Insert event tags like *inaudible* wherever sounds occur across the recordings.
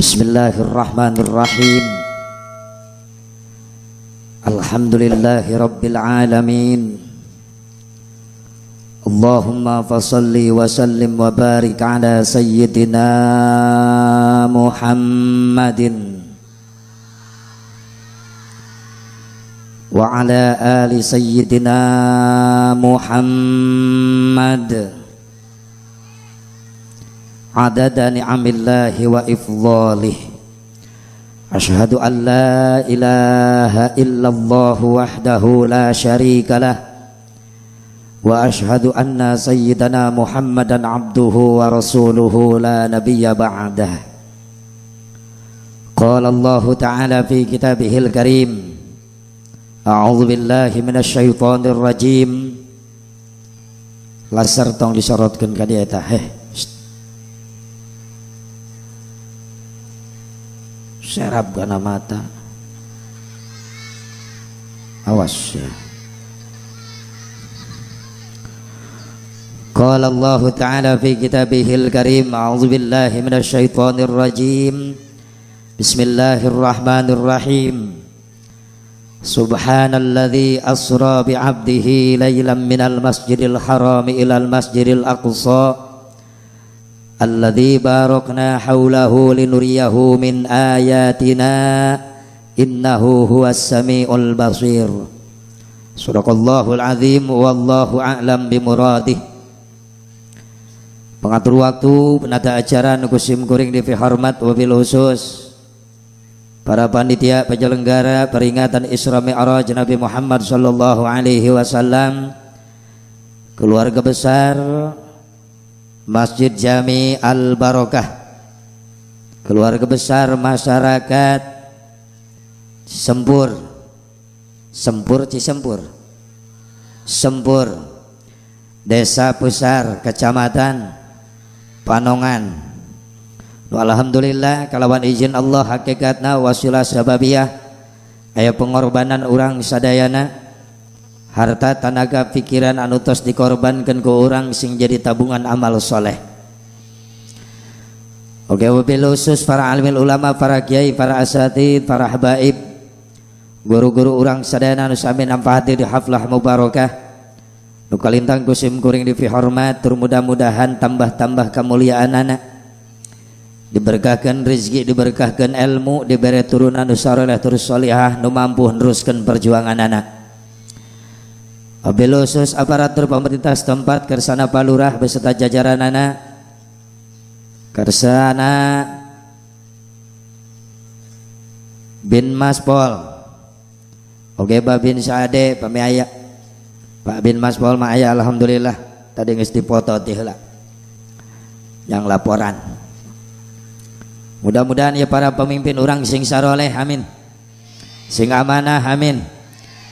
بسم الله الرحمن الرحيم. الحمد لله رب العالمين. اللهم فصل وسلم وبارك على سيدنا محمد. وعلى آل سيدنا محمد. adada ni'amillahi wa ifdhalih Ashhadu an la ilaha illallah wahdahu la sharika lah. Wa ashhadu anna sayyidana Muhammadan abduhu wa rasuluhu la nabiyya ba'dah. Qala Allah Ta'ala fi kitabihil karim A'udzu billahi minasy syaithanir rajim Lasar tong disorotkeun heh. serap karena mata awas ya قال الله تعالى في كتابه الكريم أعوذ بالله من الشيطان الرجيم بسم الله الرحمن الرحيم سبحان الذي أسرى بعبده ليلا من المسجد الحرام إلى المسجد الأقصى Alladhi barakna haulahu linuriyahu min ayatina innahu huwas samiul basir Suraqallahul azim wallahu a'lam bimuradih. Pengatur waktu penata acara nukusim kuring di hormat wabil khusus. Para panitia penyelenggara peringatan Isra Mi'raj Nabi Muhammad sallallahu alaihi wasallam. Keluarga besar Masjid Jami Al Barokah keluarga besar masyarakat Sempur. Sempur Cisempur Sempur? Desa Pusar Kecamatan Panongan. Alhamdulillah kalawan izin Allah hakikatna wasilah sababiyah. Aya pengorbanan orang sadayana harta tenaga pikiran anu tos dikorbankan ke orang sing jadi tabungan amal soleh. Oke wabil khusus para alim ulama, para kiai, para asatid, para habaib Guru-guru orang sadayana nu sami nampahati di haflah mubarakah. Nu kalintang kusim kuring di hormat Tur mudah-mudahan tambah-tambah kemuliaan anak. Diberkahkan rezeki, diberkahkan ilmu Diberi turunan nu saroleh terus solihah Nu mampu neruskan perjuangan anak Wabil khusus aparatur pemerintah setempat kersana palurah beserta jajaran anak kersana bin Maspol Oke Pak bin Sade pemiaya Pak bin Maspol Maya Alhamdulillah tadi nges dipoto tihla yang laporan. Mudah-mudahan ya para pemimpin orang sing saroleh amin. Sing amanah amin.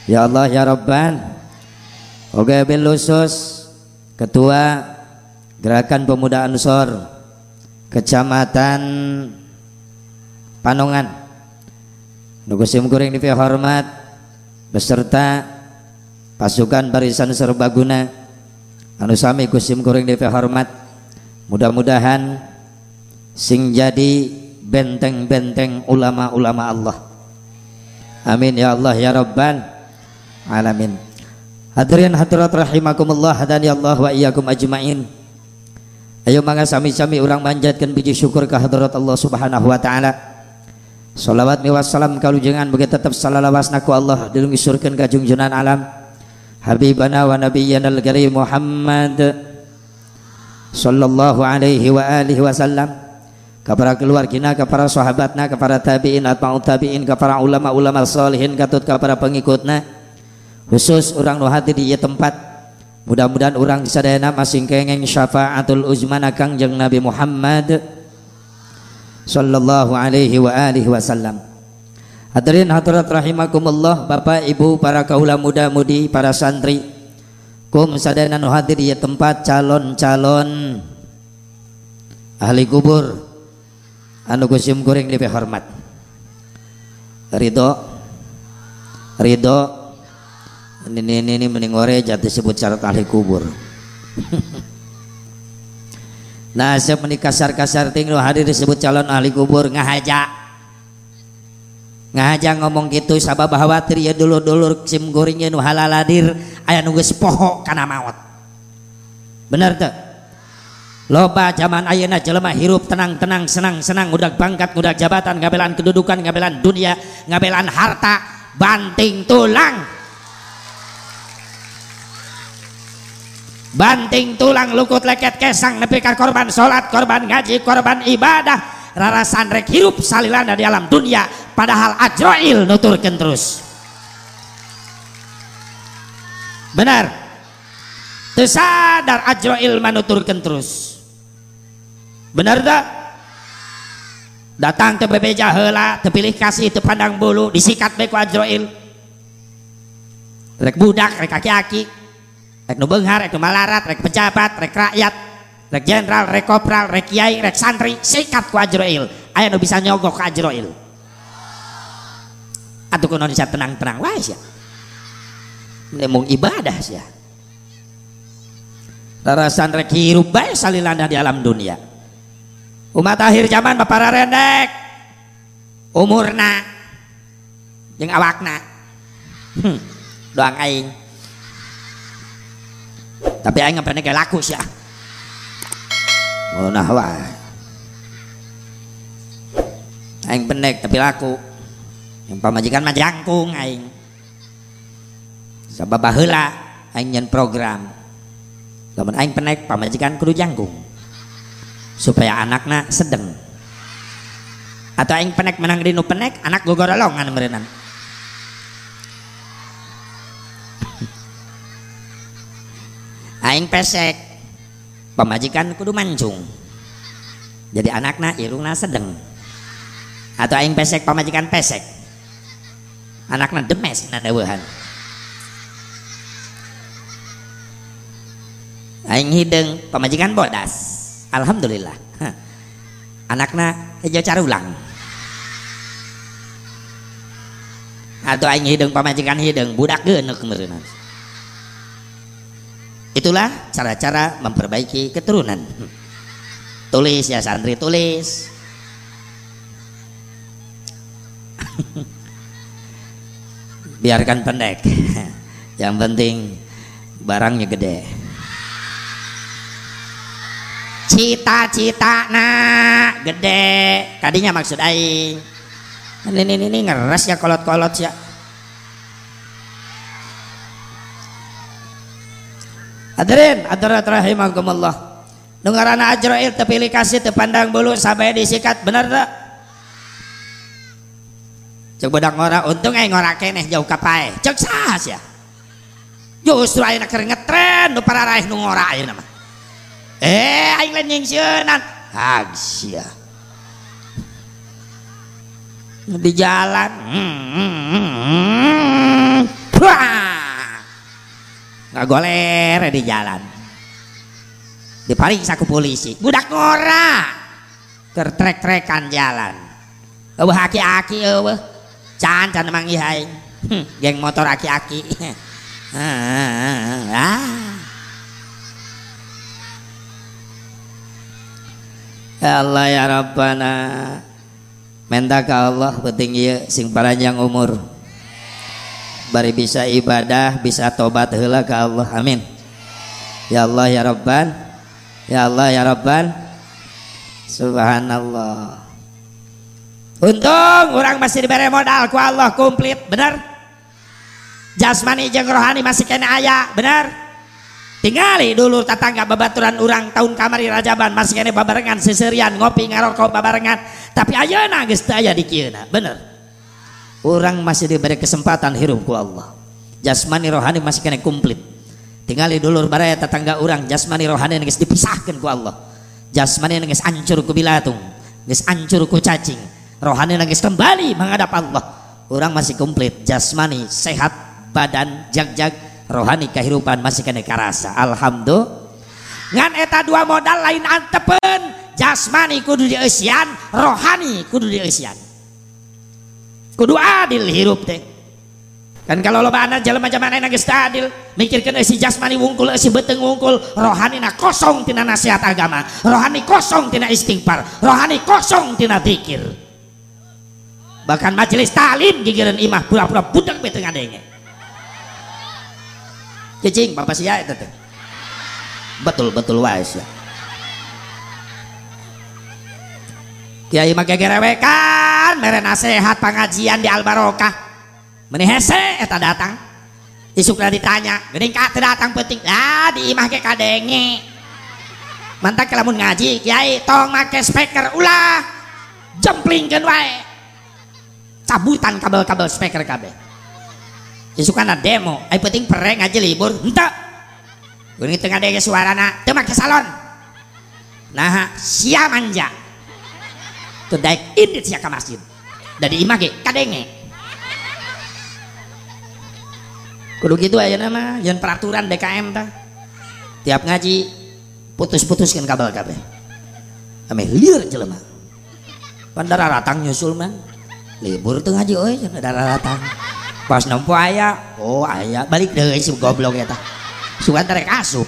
Ya Allah ya Rabban Oke bin Lusus Ketua Gerakan Pemuda Ansor Kecamatan Panongan. Nugusim Kuring di hormat beserta pasukan barisan serbaguna. Anu sami Gusim Kuring di hormat mudah-mudahan sing jadi benteng-benteng ulama-ulama Allah. Amin ya Allah ya Rabban alamin Hadirin hadirat rahimakumullah hadani Allah wa iyyakum ajmain. Ayo mangga sami-sami urang manjatkeun biji syukur ka hadirat Allah Subhanahu wa taala. Salawat mi wassalam kalujengan bagi tetap salalawasna ku Allah dilungi surkeun ka junjunan alam. Habibana wa nabiyyana al-karim Muhammad sallallahu alaihi wa alihi wasallam kepada keluargina kepada sahabatna kepada tabi'in atau tabi'in kepada ulama-ulama salihin katut kepada pengikutna khusus orang nuhati di tempat. Mudah-mudahan orang sadayana masing kengeng syafaatul uzmana kangjeng Nabi Muhammad sallallahu alaihi wa alihi wasallam. Hadirin hadirat rahimakumullah Bapak Ibu para kaula muda-mudi para santri. Kum sadayana hadir di tempat calon-calon ahli kubur. Anu kusim kuring lebih hormat. Ridho. Ridho ini ini ini mending jatuh sebut syarat ahli kubur. *laughs* Nasib menikah kasar-kasar tinggal hadir disebut calon ahli kubur. Ngahaja. Ngahaja ngomong gitu sabab khawatir ya dulur-dulur sim goringnya nu halaladir ayah nunggu sepoho karena maut. Bener tuh loba zaman ayana jelema hirup tenang-tenang senang-senang udah bangkat udah jabatan ngabelan kedudukan ngabelan dunia ngabelan harta banting tulang banting tulang lukut leket kesang nepi korban sholat korban ngaji korban ibadah. Rarasan rek hirup salilana di alam dunia padahal ajroil nuturkan terus. Benar. Tersadar ajroil manuturkan terus. Benar tak? Datang ke bebeja hela terpilih kasih terpandang bulu disikat beku ajroil rek budak rek kaki-kaki rek nu beunghar rek malarat rek pejabat rek rakyat rek jenderal rek kopral rek kiai rek santri sikat ku Ajroil aya nu bisa nyogok ku Ajroil atuh kunaon bisa tenang-tenang. Wae sia. Mung ibadah sia. Rarasan rek hirup bae salilana di alam dunia. Umat akhir zaman para rendek umurna. Jeung awakna. Hmm, doang aing tapi aing pernah kayak laku sih oh nah wah aing pendek tapi laku. Yang pamajikan mah jangkung aing. Sabab baheula aing nyen program. Lamun aing pendek pamajikan kudu jangkung. Supaya anaknya sedeng. Atau aing pendek menang di nu pendek anak gogorolongan merenang aing pesek. Pemajikan kudu mancung. Jadi anaknya irungna sedeng. Atau aing pesek pemajikan pesek. Anaknya demes na dawuhan aing hideng pemajikan bodas. Alhamdulillah. Anaknya hijau carulang. Atau aing hideng pemajikan hideng budak genek merenang Itulah cara-cara memperbaiki keturunan. Tulis ya santri tulis. *laughs* Biarkan pendek. *laughs* Yang penting barangnya gede. Cita-cita nak gede. Tadinya maksud aing. Ini ini ini ngeres ya kolot-kolot ya. Hadirin, hadirat rahimakumullah. Dengarana Ajrail tepilih kasih tepandang bulu sampai disikat bener tak? Cek budak ngora untung aing ngora keneh jauh kapae. Cek sahas ya. Justru ayeuna keur ngetren nu para raih nu ngora ayeuna mah. Eh aing lain nyingsieunan. Hagsia. Di jalan. Hmm, hmm, hmm, hmm ngagoler di jalan. Diperiksa ke polisi. Budak ngora tertrek-trekan jalan. Eueuh aki-aki eueuh. Can can mang ihai geng motor aki-aki. *laughs* Ah. Ya Allah ya Rabbana. Minta ke Allah penting ya sing panjang umur bari bisa ibadah bisa tobat heula ke Allah. Amin. Ya Allah ya Rabban. Ya Allah ya Rabban. Subhanallah. Untung orang masih diberi modal ku Allah komplit benar jasmani jeung rohani masih kena ayah benar tinggali dulu tetangga babaturan orang tahun kamari rajaban masih kena babarengan seserian ngopi ngarokok babarengan. Tapi ayeuna geus teu aya di bener orang masih diberi kesempatan hirup ku Allah. Jasmani rohani masih kena komplit. Tinggali dulur baraya tetangga orang jasmani rohani nggak dipisahkan ku Allah. Jasmani nggak ancur ku bilatung nggak ancur ku cacing. Rohani nggak kembali menghadap Allah. Orang masih komplit jasmani sehat badan jag-jag rohani kehidupan masih kena karasa alhamdulillah. Ngan eta dua modal lain antepen. Jasmani kudu dieusian rohani kudu dieusian kudu adil hirup teh. Kan kalau lo mana jalan macam mana nangis adil. Mikirkan si jasmani wungkul si beteng wungkul. Rohani na kosong tina nasihat agama. Rohani kosong tina istighfar. Rohani kosong tina dikir bahkan majelis talim gigiran imah pura-pura budak beteng adanya cicing bapak sia itu betul betul wais ya Kiai make mere nasehat pengajian di Albarokah? Meni hese eta datang. Isukna ditanya geuning ka teu datang penting lah di imah ge kadenge mantak lamun ngaji kiai tong make speaker ulah jemplingkeun wae. Cabutan kabel-kabel speaker kabeh. Isukana demo ai penting pere ngaji libur. Henteu. Geuning teu ngadenge suarana teu make salon. Nah sia manja tuh daik ini siya ke masjid dari imah ge kadenge. Kudu gitu aja nama jangan peraturan DKM ta. Tiap ngaji putus-putuskan kabel kabel ame liur jelema pandara ratang nyusul man libur tuh ngaji oi jangan darah ratang. Pas nempo ayah oh ayah balik deh si goblok ya suka tarik asup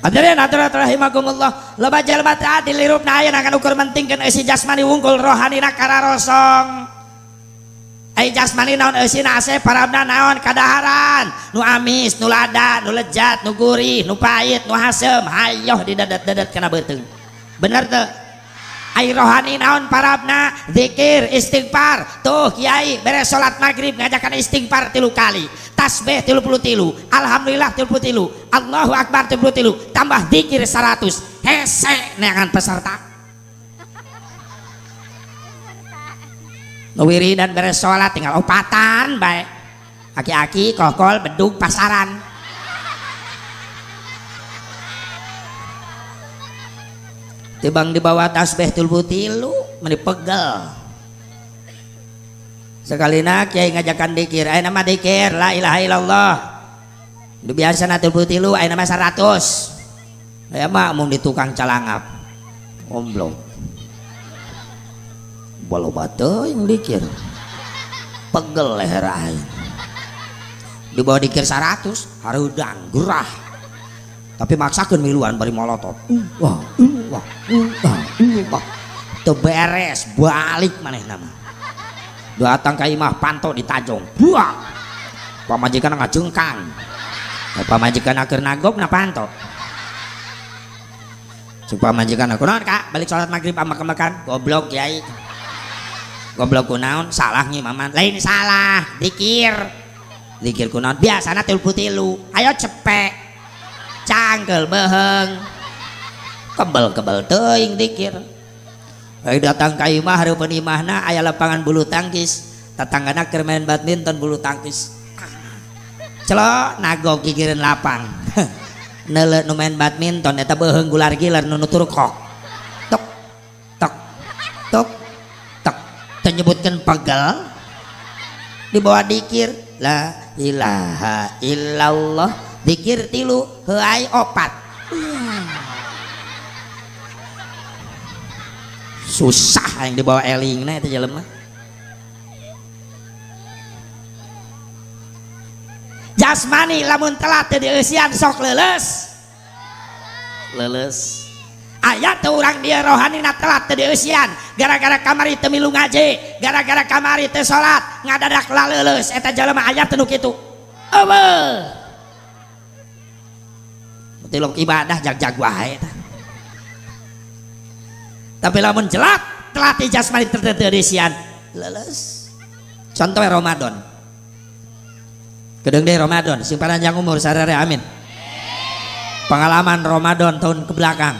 Abdullah lebajar mata ah, dilirup na akan ukur mentingkeun eusi jasmani wungkul rohanina kararosong. rosong jasmani naon isi nase parabna naon kadaharan nu amis nu lada nu lejat nu gurih nu pait, nu haseum, hayoh di dadat kana beuteung. bener teu? Ai rohani naon parabna? Zikir istighfar. Tuh kiai beres salat maghrib ngajakan istighfar tilu kali. Tasbih tilu puluh tilu. Alhamdulillah tilu puluh tilu. Allahu Akbar tilu puluh tilu. Tambah dikir seratus. Hese neangan peserta. Wiri dan beres sholat tinggal opatan baik aki-aki kokol beduk pasaran tibang di bawah tasbih tilu tilu menipegel sekali nak kiai ngajakan dikir ayo nama dikir la ilaha illallah. Itu biasa nanti putih lu ayo nama seratus. Ya mak mau di tukang calangap. Omblong. Walau batu yang dikir. Pegel leher air di bawah dikir seratus harudang gerah tapi maksakan miluan bari molotov wah. Wah. Wah. Wah. Beres balik maneh nama. Datang ke imah panto di tajong. Buah. Pamajikan nggak jengkang pamajikan akhir nagok na panto. Coba majikan aku non kak? Balik sholat maghrib sama kemakan goblok kiai. Goblok kunaon salah nih maman. Lain salah. Dikir. Dikir kunaon biasa na tilu tilu ayo cepek cangkel beheng. Kebel kebel teing dikir. Hai datang ke imah hari penimahna ayah lapangan bulu tangkis. Tetanggana keur main badminton bulu tangkis. Celok nago gigireun lapang. *laughs* Neule nu main badminton eta beuheung gular gilar nu nutur kok tok tok tok tok. Tenyebutkan pegel. Di bawah dikir. La ilaha illallah dikir tilu heai opat. Susah yang dibawa eling nah itu jelema. Jasmani lamun telat di usian sok leles. Leles. Ayat orang dia rohani na telat tadi usian gara-gara kamari temilu ngaji gara-gara kamari teu salat ngadadak laleuleus eta jelema ayat tenu kitu. Eueuh. Tilok ibadah jag-jag wae tapi lamun jelat telat jasmani terterisian leles. Contoh Ramadan. Kedeng deh Ramadan sing panjang umur sarare amin. Pengalaman Ramadan tahun ke belakang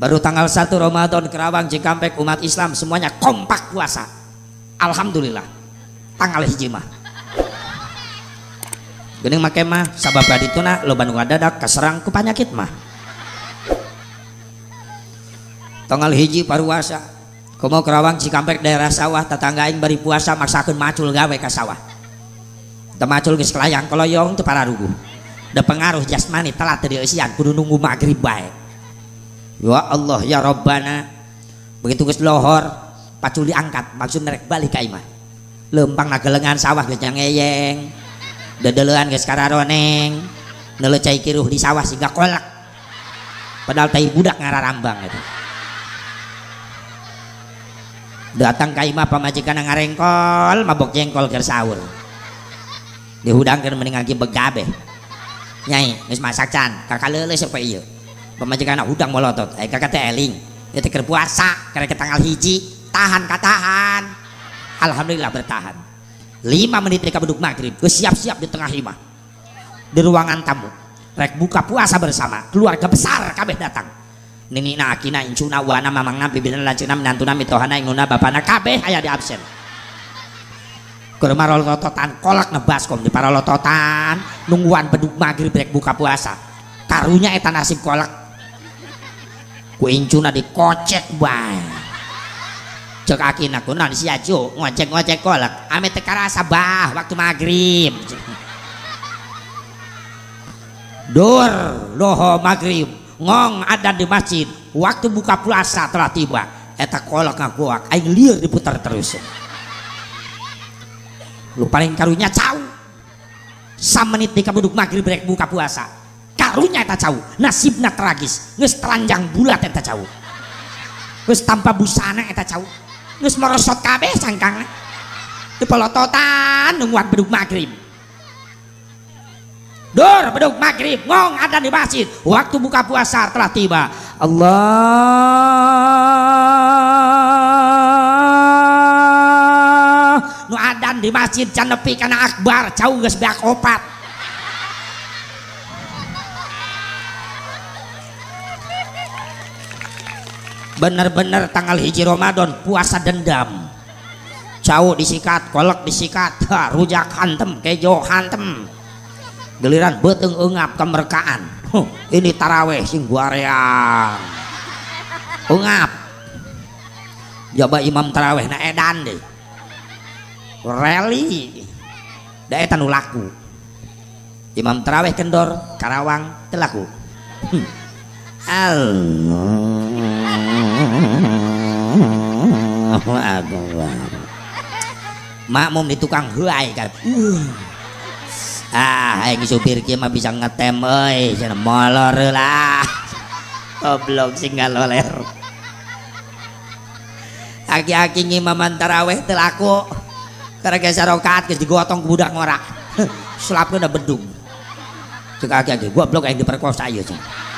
baru tanggal 1 Ramadan Kerawang Cikampek umat Islam semuanya kompak puasa. Alhamdulillah. Tanggal hiji mah Gening make mah sabab badituna lo bandung dadak kaserang ku penyakit mah. Tanggal hiji paruasa komo kerawang cikampek daerah sawah tetanggain bari puasa maksakan macul gawe ke sawah. Teu macul geus kelayang koloyong teu para rugu. Da pengaruh jasmani telat tadi usian kudu nunggu maghrib bae ya Allah ya Rabbana. Begitu geus lohor paculi angkat maksud merek balik ka imah lempang nagelengan sawah geus ngeyeng dedelean geus kararoneng nelecai kiruh di sawah sehingga kolak. Padahal tai budak ngararambang itu. Datang ka imah pamajikan ngarengkol mabok jengkol keur sahur. Dihudangkeun mending ngagi begabe nyai geus masak can. Kakak leuleuh siapa ieu pamajikan hudang molotot eh kakak teh eling. Itu keur puasa karena ke tanggal hiji. Tahan katahan. Alhamdulillah bertahan lima menit mereka beduk maghrib. Siap-siap di tengah imah di ruangan tamu. Rek buka puasa bersama. Keluarga besar kabeh datang. Nini na akina incuna wana mamang na bibinan lancina menantuna mitohana inguna bapana kabeh aya di absen. Kurma lototan kolak nebaskom di para lototan nungguan beduk maghrib rek buka puasa. Karunya eta nasib kolak. Ku incuna dikocek bae cek akina kunan si ajo ngocek ngocek kolak ame teka rasa bah waktu maghrib. Dur loho maghrib. Ngong ada di masjid. Waktu buka puasa telah tiba. Eta kolak ngakuak aing liur diputar terus. Lu paling karunya cau. Menit di kabuduk maghrib rek buka puasa. Karunya eta cau. Nasibna tragis. Nges telanjang bulat eta cau. Nges tanpa busana eta cau nges merosot kabeh sangkang. Di pelototan nungguan beduk maghrib Dur beduk maghrib ngong ada di masjid. Waktu buka puasa telah tiba. Allah. Nu adan di masjid can nepi akbar. Jauh geus opat bener-bener tanggal hiji Ramadan puasa dendam. Jauh disikat kolek disikat. Rujak hantem kejo hantem. Giliran beteng ungap kemerkaan. Huh, ini taraweh sing guareang ungap. Coba imam taraweh na edan deh. Rally da eta laku. Imam taraweh kendor karawang telaku hmm. Makmum di tukang huai kan? Uh. Ah yang supir kia mah bisa ngetem euy cenah molor lah. Goblok sing ngaloler. Aki-aki ngimaman taraweh teu laku karena geus rokaat geus digotong ke budak ngorak selapkeun udah bedung. Cek aki-aki goblok yang diperkosa ieu cenah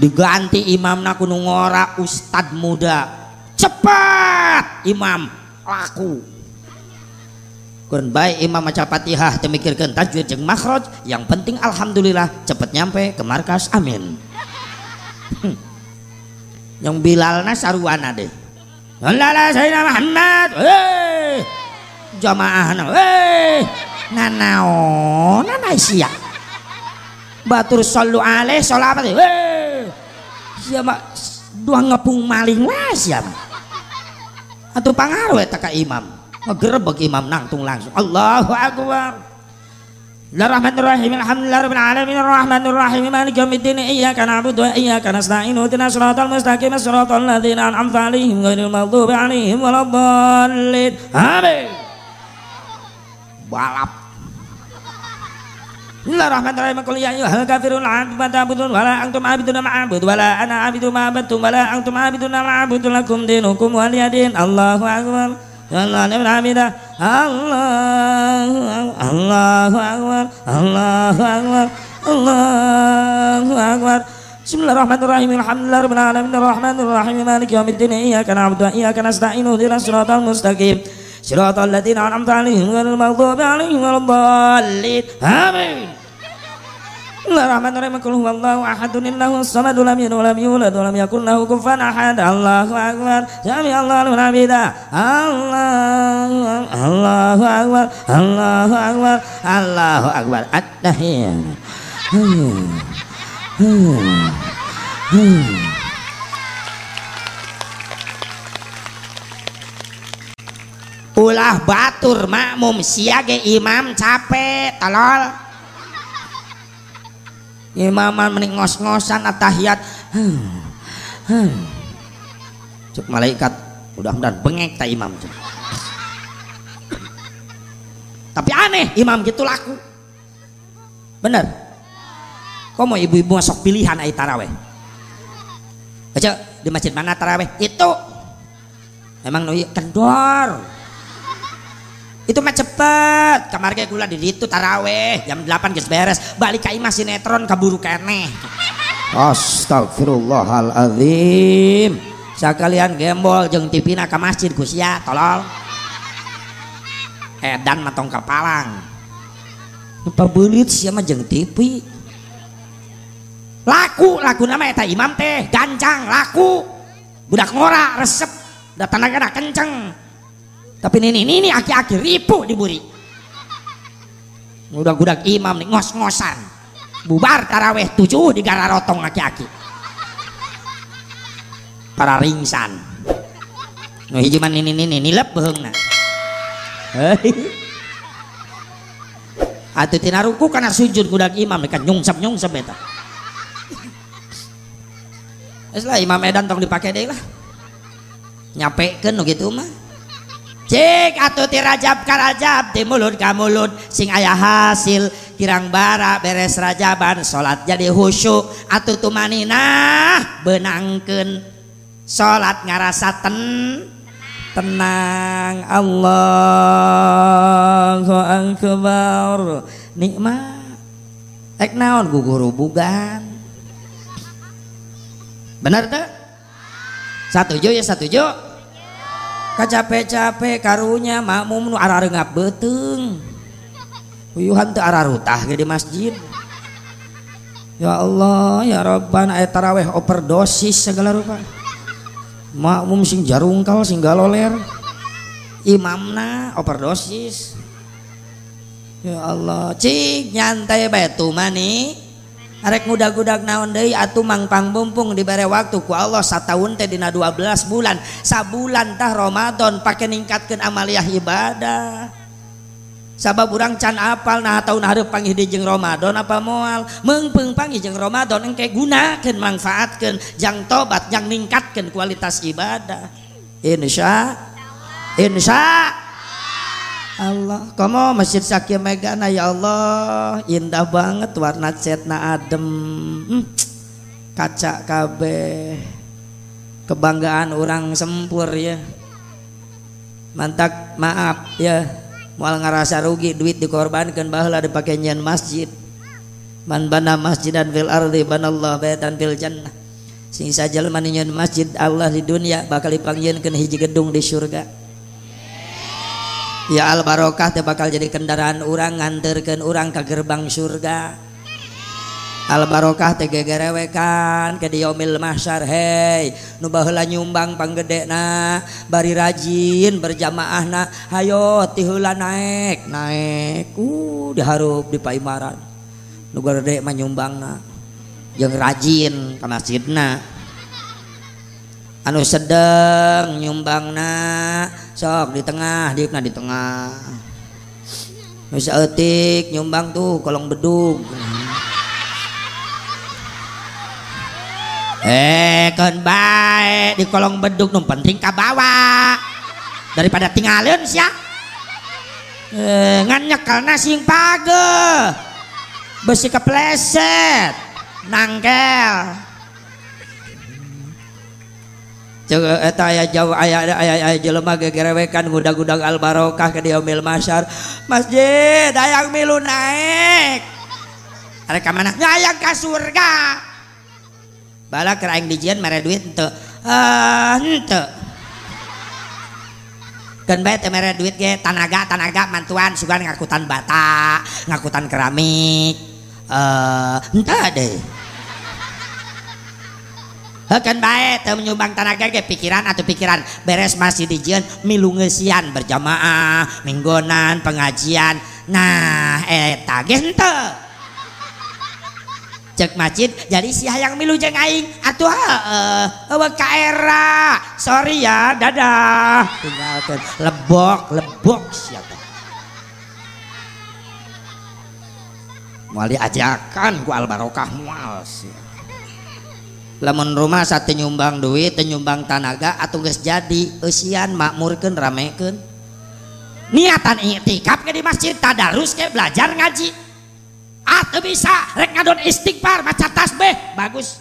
diganti imamna kudu ngora ustad muda. Cepat imam. Laku. Kurang baik imam maca fatihah temikirkan tajwid jeng makhraj yang penting alhamdulillah cepat nyampe ke markas amin. Hmm. yang bilalna saruana deh. Allah Sayyidina Muhammad hei. Jamaahna hei. Nanao nanai sia. Batur sallu alaih sholawat hei siapa dua ngepung maling lah siapa atau pangaruh eta ka imam. Ngegerebek imam nangtung langsung. Allahu Akbar. Bismillahirrahmanirrahim Alhamdulillahirabbil alamin arrahmanir rahim maliki yaumiddin iyyaka na'budu wa iyyaka nasta'in ihdinas siratal mustaqim siratal ladzina an'amta 'alaihim ghairil maghdubi 'alaihim waladdallin amin. Balap Bismillahirrahmanirrahim Qul Allahu akbar. Bismillahirrahmanirrahim. Alamin. Arrahmanir rahim maliki yaumiddin iyyaka na'budu wa iyyaka nasta'in ihdinas siratal mustaqim siratal ladzina an'amta 'alaihim ghairil maghdubi 'alaihim waladdallin amin Bismillahirrahmanirrahim. Qul huwallahu ahadun illahu samad lam yalid wa lam yulad wa lam yakul lahu kufuwan ahad. Allahu akbar. Sami Allahu liman hamidah. Allah Allahu akbar. Allahu akbar. Allahu akbar. At-tahiyat. Ulah batur makmum siage imam capek tolol imaman mending ngos-ngosan atahiyat cek malaikat mudah-mudahan bengek tak imam cek. tapi aneh imam gitu laku. Bener? Kok mau ibu-ibu masuk pilihan ayat taraweh? Aja di masjid mana taraweh? Itu. Emang nui kendor itu mah cepet. Kamar kayak gula di situ taraweh. Jam 8 guys beres. Balik ke imah sinetron kaburu kene Astagfirullahaladzim sekalian gembol jeng tipina ke masjid kusia tolol edan matong kepalang lupa belit siapa jeng tipi? Laku laku nama eta imam teh. Gancang laku. Budak ngora resep. Datang tenaga kenceng tapi ini ini aki-aki ripu diburi udah gudak imam nih ngos-ngosan. Bubar taraweh tujuh di gararotong aki-aki. Para ringsan. No hijiman ini ini ini lep behengna atau tina ruku karena sujud kudak imam mereka nyungsep nyungsep eta. Eslah imam edan tong dipakai deh lah. Nyapekeun gitu mah cek atau tirajab karajab di mulut ka mulut. Sing ayah hasil kirang bara beres rajaban salat jadi khusyuk. Atuh tumaninah benangkeun. Salat ngarasa ten tenang Allahu akbar. Nikmat. Ek naon guguru bugan. Benar tuh satu jo ya satu jo kacapek-capek karunya makmum nu ararengap beteng Uyuhan teu ararutah di masjid. Ya Allah, ya Rabbana ayat taraweh overdosis segala rupa. Makmum sing jarungkal sing galoler. Imamna overdosis. Ya Allah, cik nyantai bae mani. Arek mudah-gudak naon deui atuh mangpang bumpung diberre waktu ku Allah sataun tahun Tedina 12 bulan. Sabulan sabulantah Ramadan pakai ningkatkeun amaliah ibadah. Sabab urang can apal nah taun hareup pangih di jeung Ramadan apa moal. mengpeng pangih jeung Ramadan engke gunakeun mangfaatkeun jang tobat jang ningkatkeun kualitas ibadah. Insya Insya Allah. Kamu masjid Sakia Megana ya Allah. Indah banget warna catna adem. Hmm, kaca kabeh. Kebanggaan orang sempur ya. Mantap maaf ya. Mual ngerasa rugi duit dikorbankan bahala dipakai nyan masjid. Man bana masjidan fil ardi banallah baitan fil jannah. Sing sajal maninyan masjid Allah di dunia bakal dipanggilkan hiji gedung di surga ya Al-barokah teh bakal jadi kendaraan orang nganterkan orang ke gerbang surga. Al-barokah tegegerewekan ke diomil mahsyar hei. Nu baheula nyumbang panggedena bari rajin berjamaahna. Hayo ti naek naek. Ku uh, diharup di paimaran. Nu gede mah nyumbangna. Jeung rajin ka masjidna. Anu sedang nyumbang na sok di tengah dipna di tengah. Bisa etik nyumbang tuh kolong bedug eh kan baik di kolong beduk num penting ka bawa. Daripada tinggalin sih eh, ngan nyekel sing page besi kepleset nangkel Coba eta aya jauh aya jelema gegerewekan gudag-gudag al barokah ke diomil masyar. Masjid ayang milu naik. Ada ke mana ayang ke surga. Bala keur aing dijian mere duit henteu ah henteu kan bae teh mere duit ge tanaga tanaga mantuan sugan ngakutan bata ngakutan keramik. Eh henteu deh Hekan baik menyumbang tanaga ge pikiran atau pikiran. Beres masih dijian milu ngeusian berjamaah minggonan pengajian. Nah eta ge henteu. Cek masjid jadi si hayang milu jeng aing. Atuh heeh. Uh, sorry ya dadah. Tinggalkan lebok lebok siapa? Mali ajakan ku al barokah mual lamun rumah satu nyumbang duit nyumbang tanaga atau guys jadi usian makmurkan ramekan niatan iktikaf ke di masjid tadarus ke belajar ngaji. Atau bisa rek ngadon istighfar baca tasbih bagus.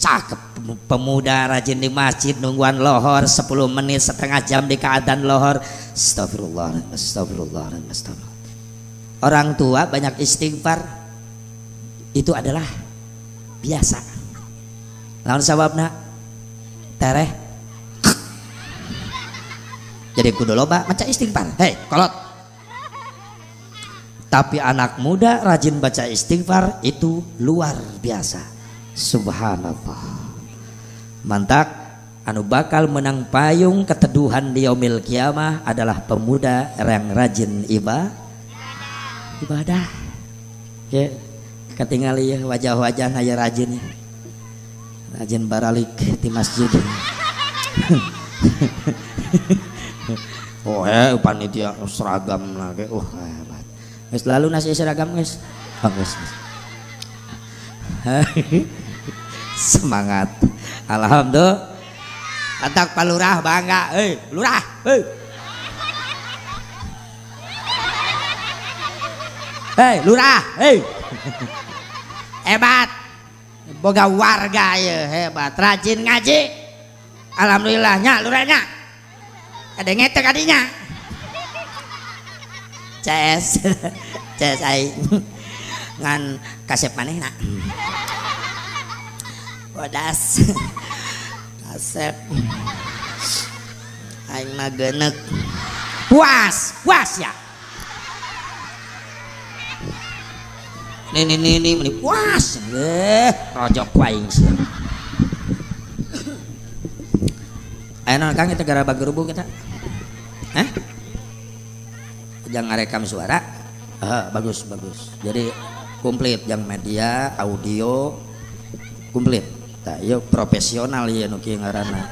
Cakep pemuda rajin di masjid nungguan lohor 10 menit setengah jam di keadaan lohor. Astagfirullah astagfirullah astagfirullah orang tua banyak istighfar. Itu adalah biasa lawan sababna tereh. Jadi kudu loba baca istighfar. Hei kolot. Tapi anak muda rajin baca istighfar itu luar biasa. Subhanallah. Mantak anu bakal menang payung keteduhan di yaumil kiamah adalah pemuda yang rajin ibadah ibadah. Ya ketinggalan ya wajah-wajah naya rajin ya rajin baralik di masjid. *laughs* Oh eh panitia seragam lagi oh hebat. Guys lalu nasi seragam guys oh, guys semangat. Alhamdulillah. Atak palurah bangga, eh lurah, eh. Hei, lurah, hei. *laughs* Hebat boga warga ya hebat. Rajin ngaji. Alhamdulillahnya lurahnya. Ada ngetek adinya. CS. *laughs* CS ai. Ngan kasep maneh nak. Bodas kasep. Aing mah genek puas puas ya nini nini meni puas eh rojok waing sih. Ayo non kang kita gara bagerubu kita. Eh jangan rekam suara. Ah, bagus bagus. Jadi komplit yang media audio komplit. Tak yuk profesional ya nuki ngarana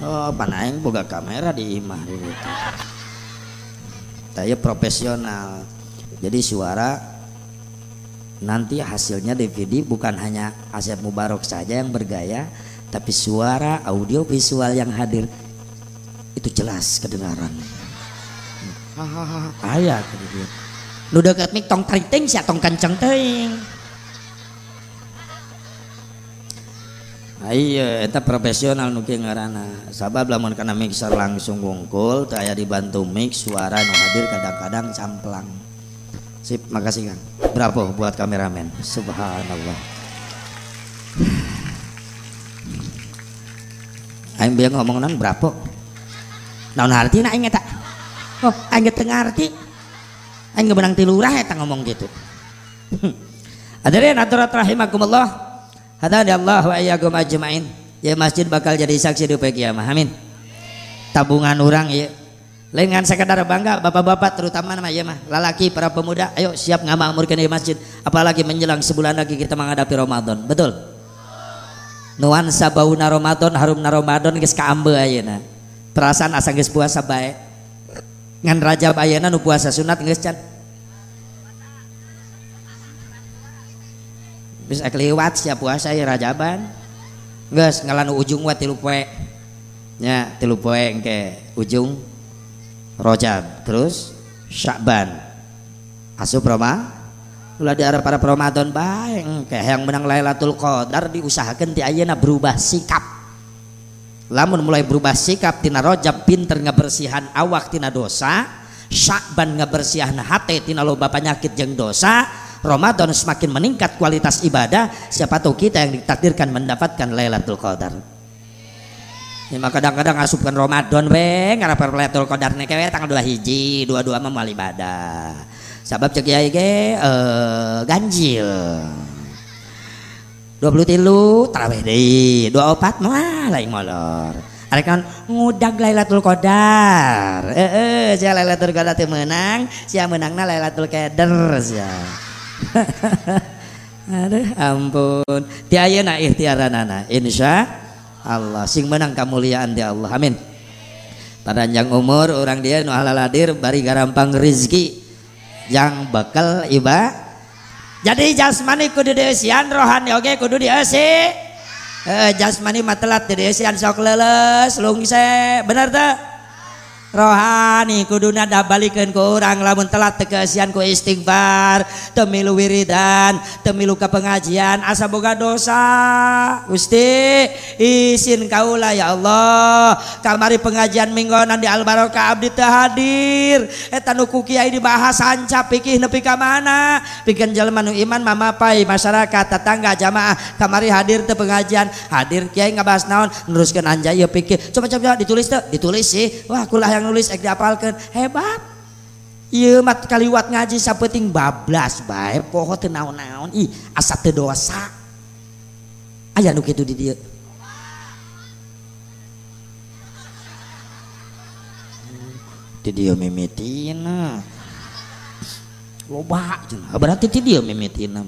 oh panaing boga kamera di imah gitu. Tak yuk profesional. Jadi suara nanti hasilnya DVD bukan hanya Asep Mubarok saja yang bergaya tapi suara audio visual yang hadir itu jelas kedengaran ayah lu dekat mik tong tariting sih tong kenceng ting Iya, itu profesional nuki ngarana. Sabab lamun karena mixer langsung ngungkul, saya dibantu mix suara nu hadir kadang-kadang camplang. Sip, makasih Kang. Berapa buat kameramen? Subhanallah. Aing biar ngomong non berapa? Naon arti nak inget tak? Oh, aing tengah arti. Aing benang tilurah eta ngomong gitu. *laughs* Hadirin hadirat rahimakumullah. Hadani Allah wa iyyakum ajmain. Ya masjid bakal jadi saksi di kiamat. Amin. Tabungan orang ya Lengan sekedar bangga bapak-bapak terutama nama ya mah lalaki para pemuda ayo siap ngamakmurkan di masjid apalagi menjelang sebulan lagi kita menghadapi Ramadan betul? Nuansa bauna Ramadan harum na Ramadan geus kaambe ayeuna. Perasaan asa geus puasa bae. Ngan raja ayeuna nu puasa sunat geus can bisa keliwat siap puasa ya rajaban. Geus ngalanu ujung wa tilu poe. Nya tilu poe engke ujung Rojab terus Syakban. Asup Roma ulah di para Ramadan baik. Kayak yang menang Lailatul Qadar diusahakan ti ayeuna berubah sikap. Lamun mulai berubah sikap tina Rojab pinter ngebersihan awak tina dosa. Syakban ngebersihan hati tina loba penyakit jeng dosa. Ramadan semakin meningkat kualitas ibadah. Siapa tahu kita yang ditakdirkan mendapatkan Lailatul Qadar Ya, kadang-kadang asupkan Ramadan we ngarep Lailatul Qadar kewe tanggal dua hiji, dua-dua mah moal ibadah. Sabab cek kiai ge eh ganjil. 23 tarawih deui, 24 mah lain molor. Are kan ngudag Lailatul Qadar. Heeh, sia Lailatul Qadar teh menang, sia menangna Lailatul Qadar sia. *laughs* Aduh ampun. Ti ayeuna ikhtiaranana insya Allah. Sing menang kemuliaan di Allah. Amin. Panjang umur orang dia nu halal hadir bari garampang rizki yang bakal iba. Jadi jasmani kudu dieusian rohani oge kudu dieusi eh jasmani mah telat jadi esian sok leles lungse. Bener tuh rohani kuduna dah balikan ke orang lamun telat tekesian ku istighfar temilu wiridan temilu ke pengajian asa boga dosa. Gusti izin kaulah ya Allah. Kamari pengajian minggonan di albarokah abdi teu hadir. Eta nu kiai dibahas sancap pikih nepi ka mana? Pikeun jelema nu iman mamapai masyarakat tetangga jamaah. Kamari hadir teu pengajian hadir kiai ngabahas naon? Neruskeun anjay ya pikir. Coba coba ditulis tuh ditulis sih. Wah kulah yang nulis ek diapalkan hebat. Iya mat kaliwat ngaji sapeting bablas bae. Poho teu naon-naon. Ih asa dosa. Aya nu kitu di dieu. Di dieu mimitina. Loba berarti di dieu mimitina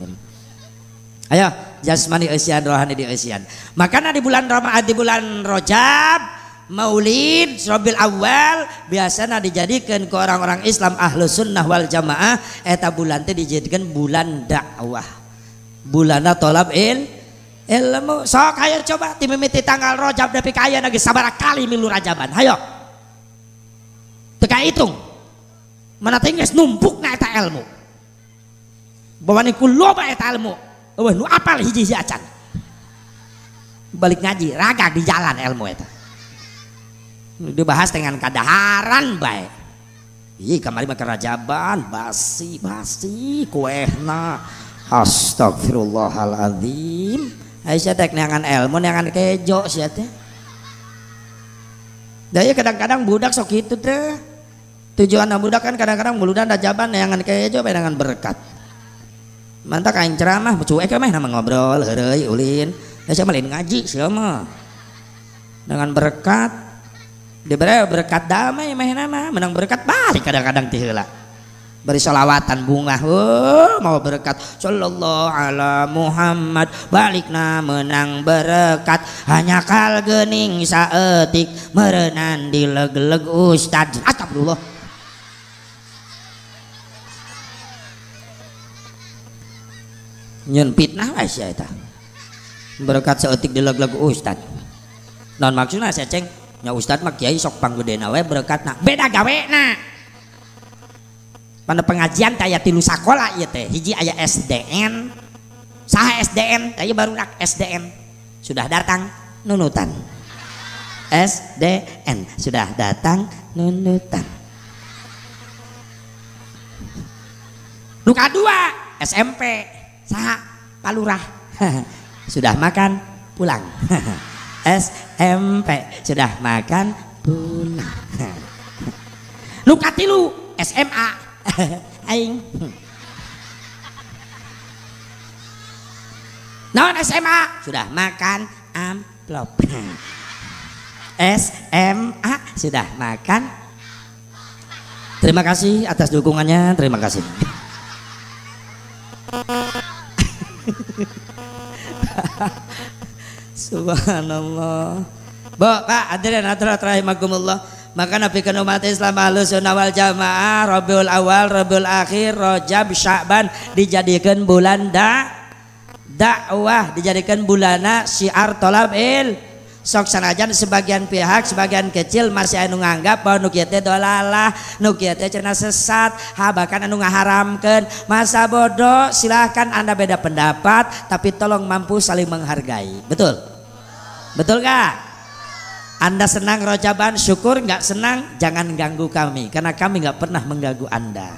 ayo jasmani eusian rohani di eusian. Makanya di bulan Ramadan di bulan Rojab Maulid Robil awal biasanya dijadikan ke orang-orang Islam ahlu sunnah wal jamaah. Eta bulan itu dijadikan bulan dakwah. Bulan tolab il ilmu. Sok ayo coba timimiti tanggal rojab tapi kaya lagi sabar kali milu rajaban. Hayo. Teka hitung mana tinggal numpuk na eta ilmu. Bahwa niku loba eta ilmu. Oh nu apal hiji hiji acan. Balik ngaji raga di jalan ilmu eta dibahas dengan kadaharan baik Ih kamari mah kerajaban basi basi kuehna. Astagfirullahaladzim Aisyah tek neangan ilmu neangan kejo sia teh Daya kadang-kadang budak sok itu teh. Tujuan budak kan kadang-kadang buludan dajaban neangan kejo dengan berkat. Mantap kain ceramah cuek mah nama ngobrol heureuy ulin. Da siapa lain ngaji siapa dengan berkat diberi berkat damai mah nama menang berkat balik kadang-kadang tihela beri salawatan bunga oh, mau berkat. Sallallahu ala Muhammad balikna menang berkat. Hanya kal gening saetik merenan di leg-leg ustad. Astagfirullah. Nyen fitnah lah eta. Berkat seetik di leg-leg ustad. Non maksudnya saya ceng nya ustad mah kiai sok panggedena we berkat nak. Beda gawe na. Pada pengajian taya tilu sakola ya teh. Hiji aya SDN sah SDN taya baru nak SDN sudah datang nunutan. SDN sudah datang nunutan. Luka dua SMP sah palurah. *laughs* Sudah makan pulang *laughs* SMP sudah makan? Pulang luka tilu. SMA *laughs* aing. Non SMA sudah makan? Amplop. SMA sudah makan? Terima kasih atas dukungannya. Terima kasih *laughs* Subhanallah. Bo, Pak, hadirin hadirat rahimakumullah. Maka Nabi kan umat Islam Sunnah wal Jamaah Rabiul Awal, Rabiul Akhir, Rajab, Sya'ban dijadikan bulan da dakwah, dijadikan bulana syiar tolab il sok sanajan sebagian pihak sebagian kecil masih anu nganggap bahwa nu kieu teh dolalah nu teh cenah sesat ha bahkan anu ngaharamkeun. Masa bodoh silahkan anda beda pendapat tapi tolong mampu saling menghargai. Betul? Betul gak anda senang rojaban syukur. Nggak senang jangan ganggu kami karena kami nggak pernah mengganggu anda.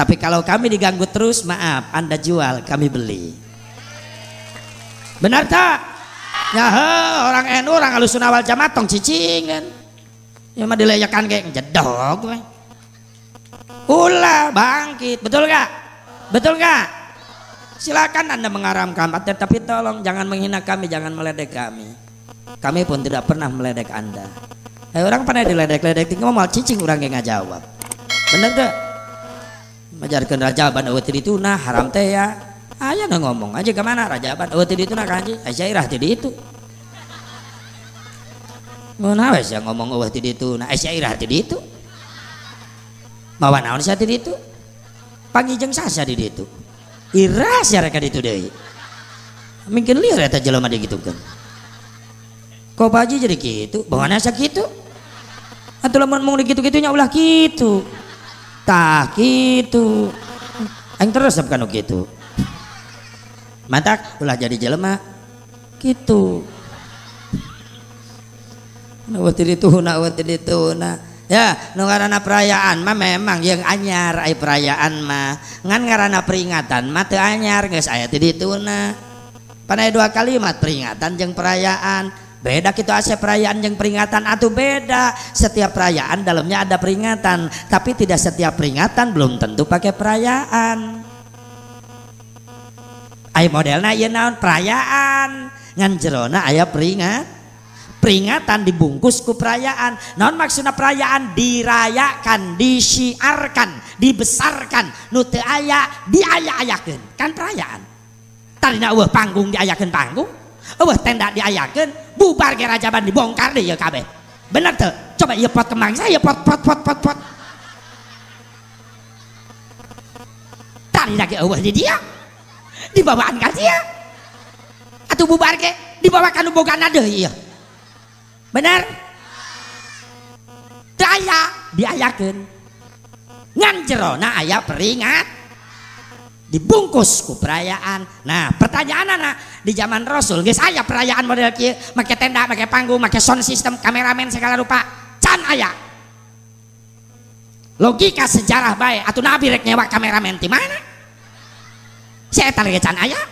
Tapi kalau kami diganggu terus maaf anda jual kami beli. Benar tak ya he, orang NU orang alusun awal jamaah tong cicing kan ya mah dileyakan kayak jedog. Ulah bangkit, betul gak? Betul gak? Silakan anda mengaramkan, tapi tolong jangan menghina kami, jangan meledek kami. Kami pun tidak pernah meledek anda. Eh, orang pernah diledek-ledek, tinggal mau cicing orang yang ngajawab. Bener gak? Majarkan rajaban awet itu nah haram teh ya aja nggak ngomong aja ke mana raja apa? Oh tadi itu nak kanji irah tadi itu. Mana wes yang ngomong oh tadi itu. Nah irah tadi itu. Mawa naon saya tadi itu? Pagi jeng sasa di itu. Irah sih mereka itu deh mungkin liar eta jelema digitukeun kok baji jadi gitu? Bawa nasa gitu? Atau lamun mau gitu gitunya ulah gitu. Tak gitu. Aing terus kan gitu mantak ulah jadi jelema. Gitu. Nawati itu, nawati itu, nah. Ya nu ngaranna perayaan mah memang yang anyar ay perayaan mah. Ngan ngaranna peringatan mah teu anyar geus aya teh dituna panai dua kalimat peringatan jeung perayaan. Beda gitu asa perayaan yang peringatan atau beda. Setiap perayaan dalamnya ada peringatan tapi tidak setiap peringatan belum tentu pakai perayaan ay modelna ieu naon? Perayaan. Ngan jerona aya peringat peringatan dibungkus ku perayaan. Non maksudnya perayaan? Dirayakan disiarkan dibesarkan. Nute aya diayak-ayakan kan perayaan. Tadi nak panggung diayakan panggung wah tenda diayakan bubar ke rajaban dibongkar ya kabeh. Bener tuh coba iya pot kemang saya pot pot pot pot pot. Tadi lagi wah di dia dibawaan kasih ya. Atau bubar ke? Dibawakan boga nade iya. Benar? Daya diayakan ngan jerona ayah peringat. Dibungkus ku perayaan. Nah pertanyaan anak di zaman Rasul guys ayah perayaan model kia make tenda make panggung make sound system kameramen segala rupa. Can ayah logika sejarah baik atau nabi rek nyewa kameramen di mana saya tarik ayah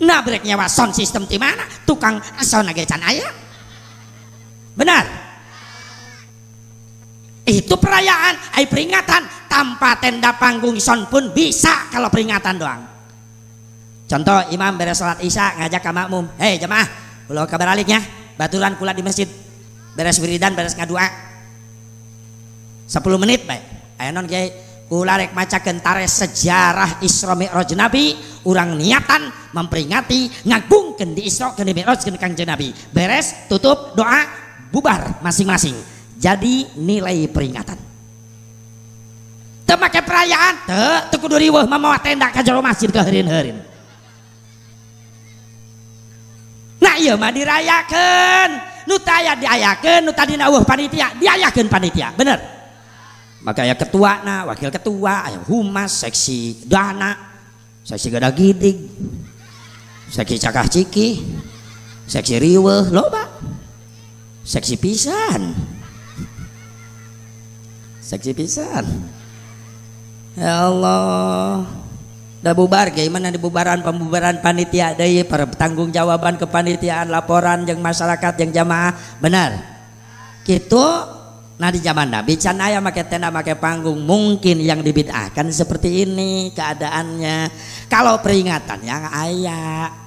nabrek nyawa sound system di mana? Tukang sound lagi ayah benar? Itu perayaan. Ay peringatan. Tanpa tenda panggung sound pun bisa kalau peringatan doang. Contoh imam beres salat isya ngajak ke makmum. Hei jemaah kalau kabar aliknya. Baturan kula di masjid. Beres wiridan beres ngadua. 10 menit baik. Ayo non kiai ularek maca kentare sejarah Isra Mi'raj Nabi orang niatan memperingati ngagungkeun di Isra ke Mi'raj Kanjeng Nabi. Beres tutup doa bubar masing-masing. Jadi nilai peringatan. Temake perayaan teu teu kudu riweuh mamawa tenda ka jero masjid ke heureun-heureun nah iya mah dirayakeun. Nu taya diayakeun nu tadi eueuh panitia diayakeun panitia. Bener maka ya ketua na wakil ketua ayah humas seksi dana seksi gada gidig seksi cakah ciki seksi riwe loba seksi pisan seksi pisan. Ya Allah dah bubar gimana di bubaran pembubaran panitia dari para tanggung jawaban kepanitiaan laporan yang masyarakat yang jamaah benar? Gitu Nah di zaman Nabi can ayah make tenda make panggung mungkin yang dibidahkan seperti ini keadaannya. Kalau peringatan yang ayah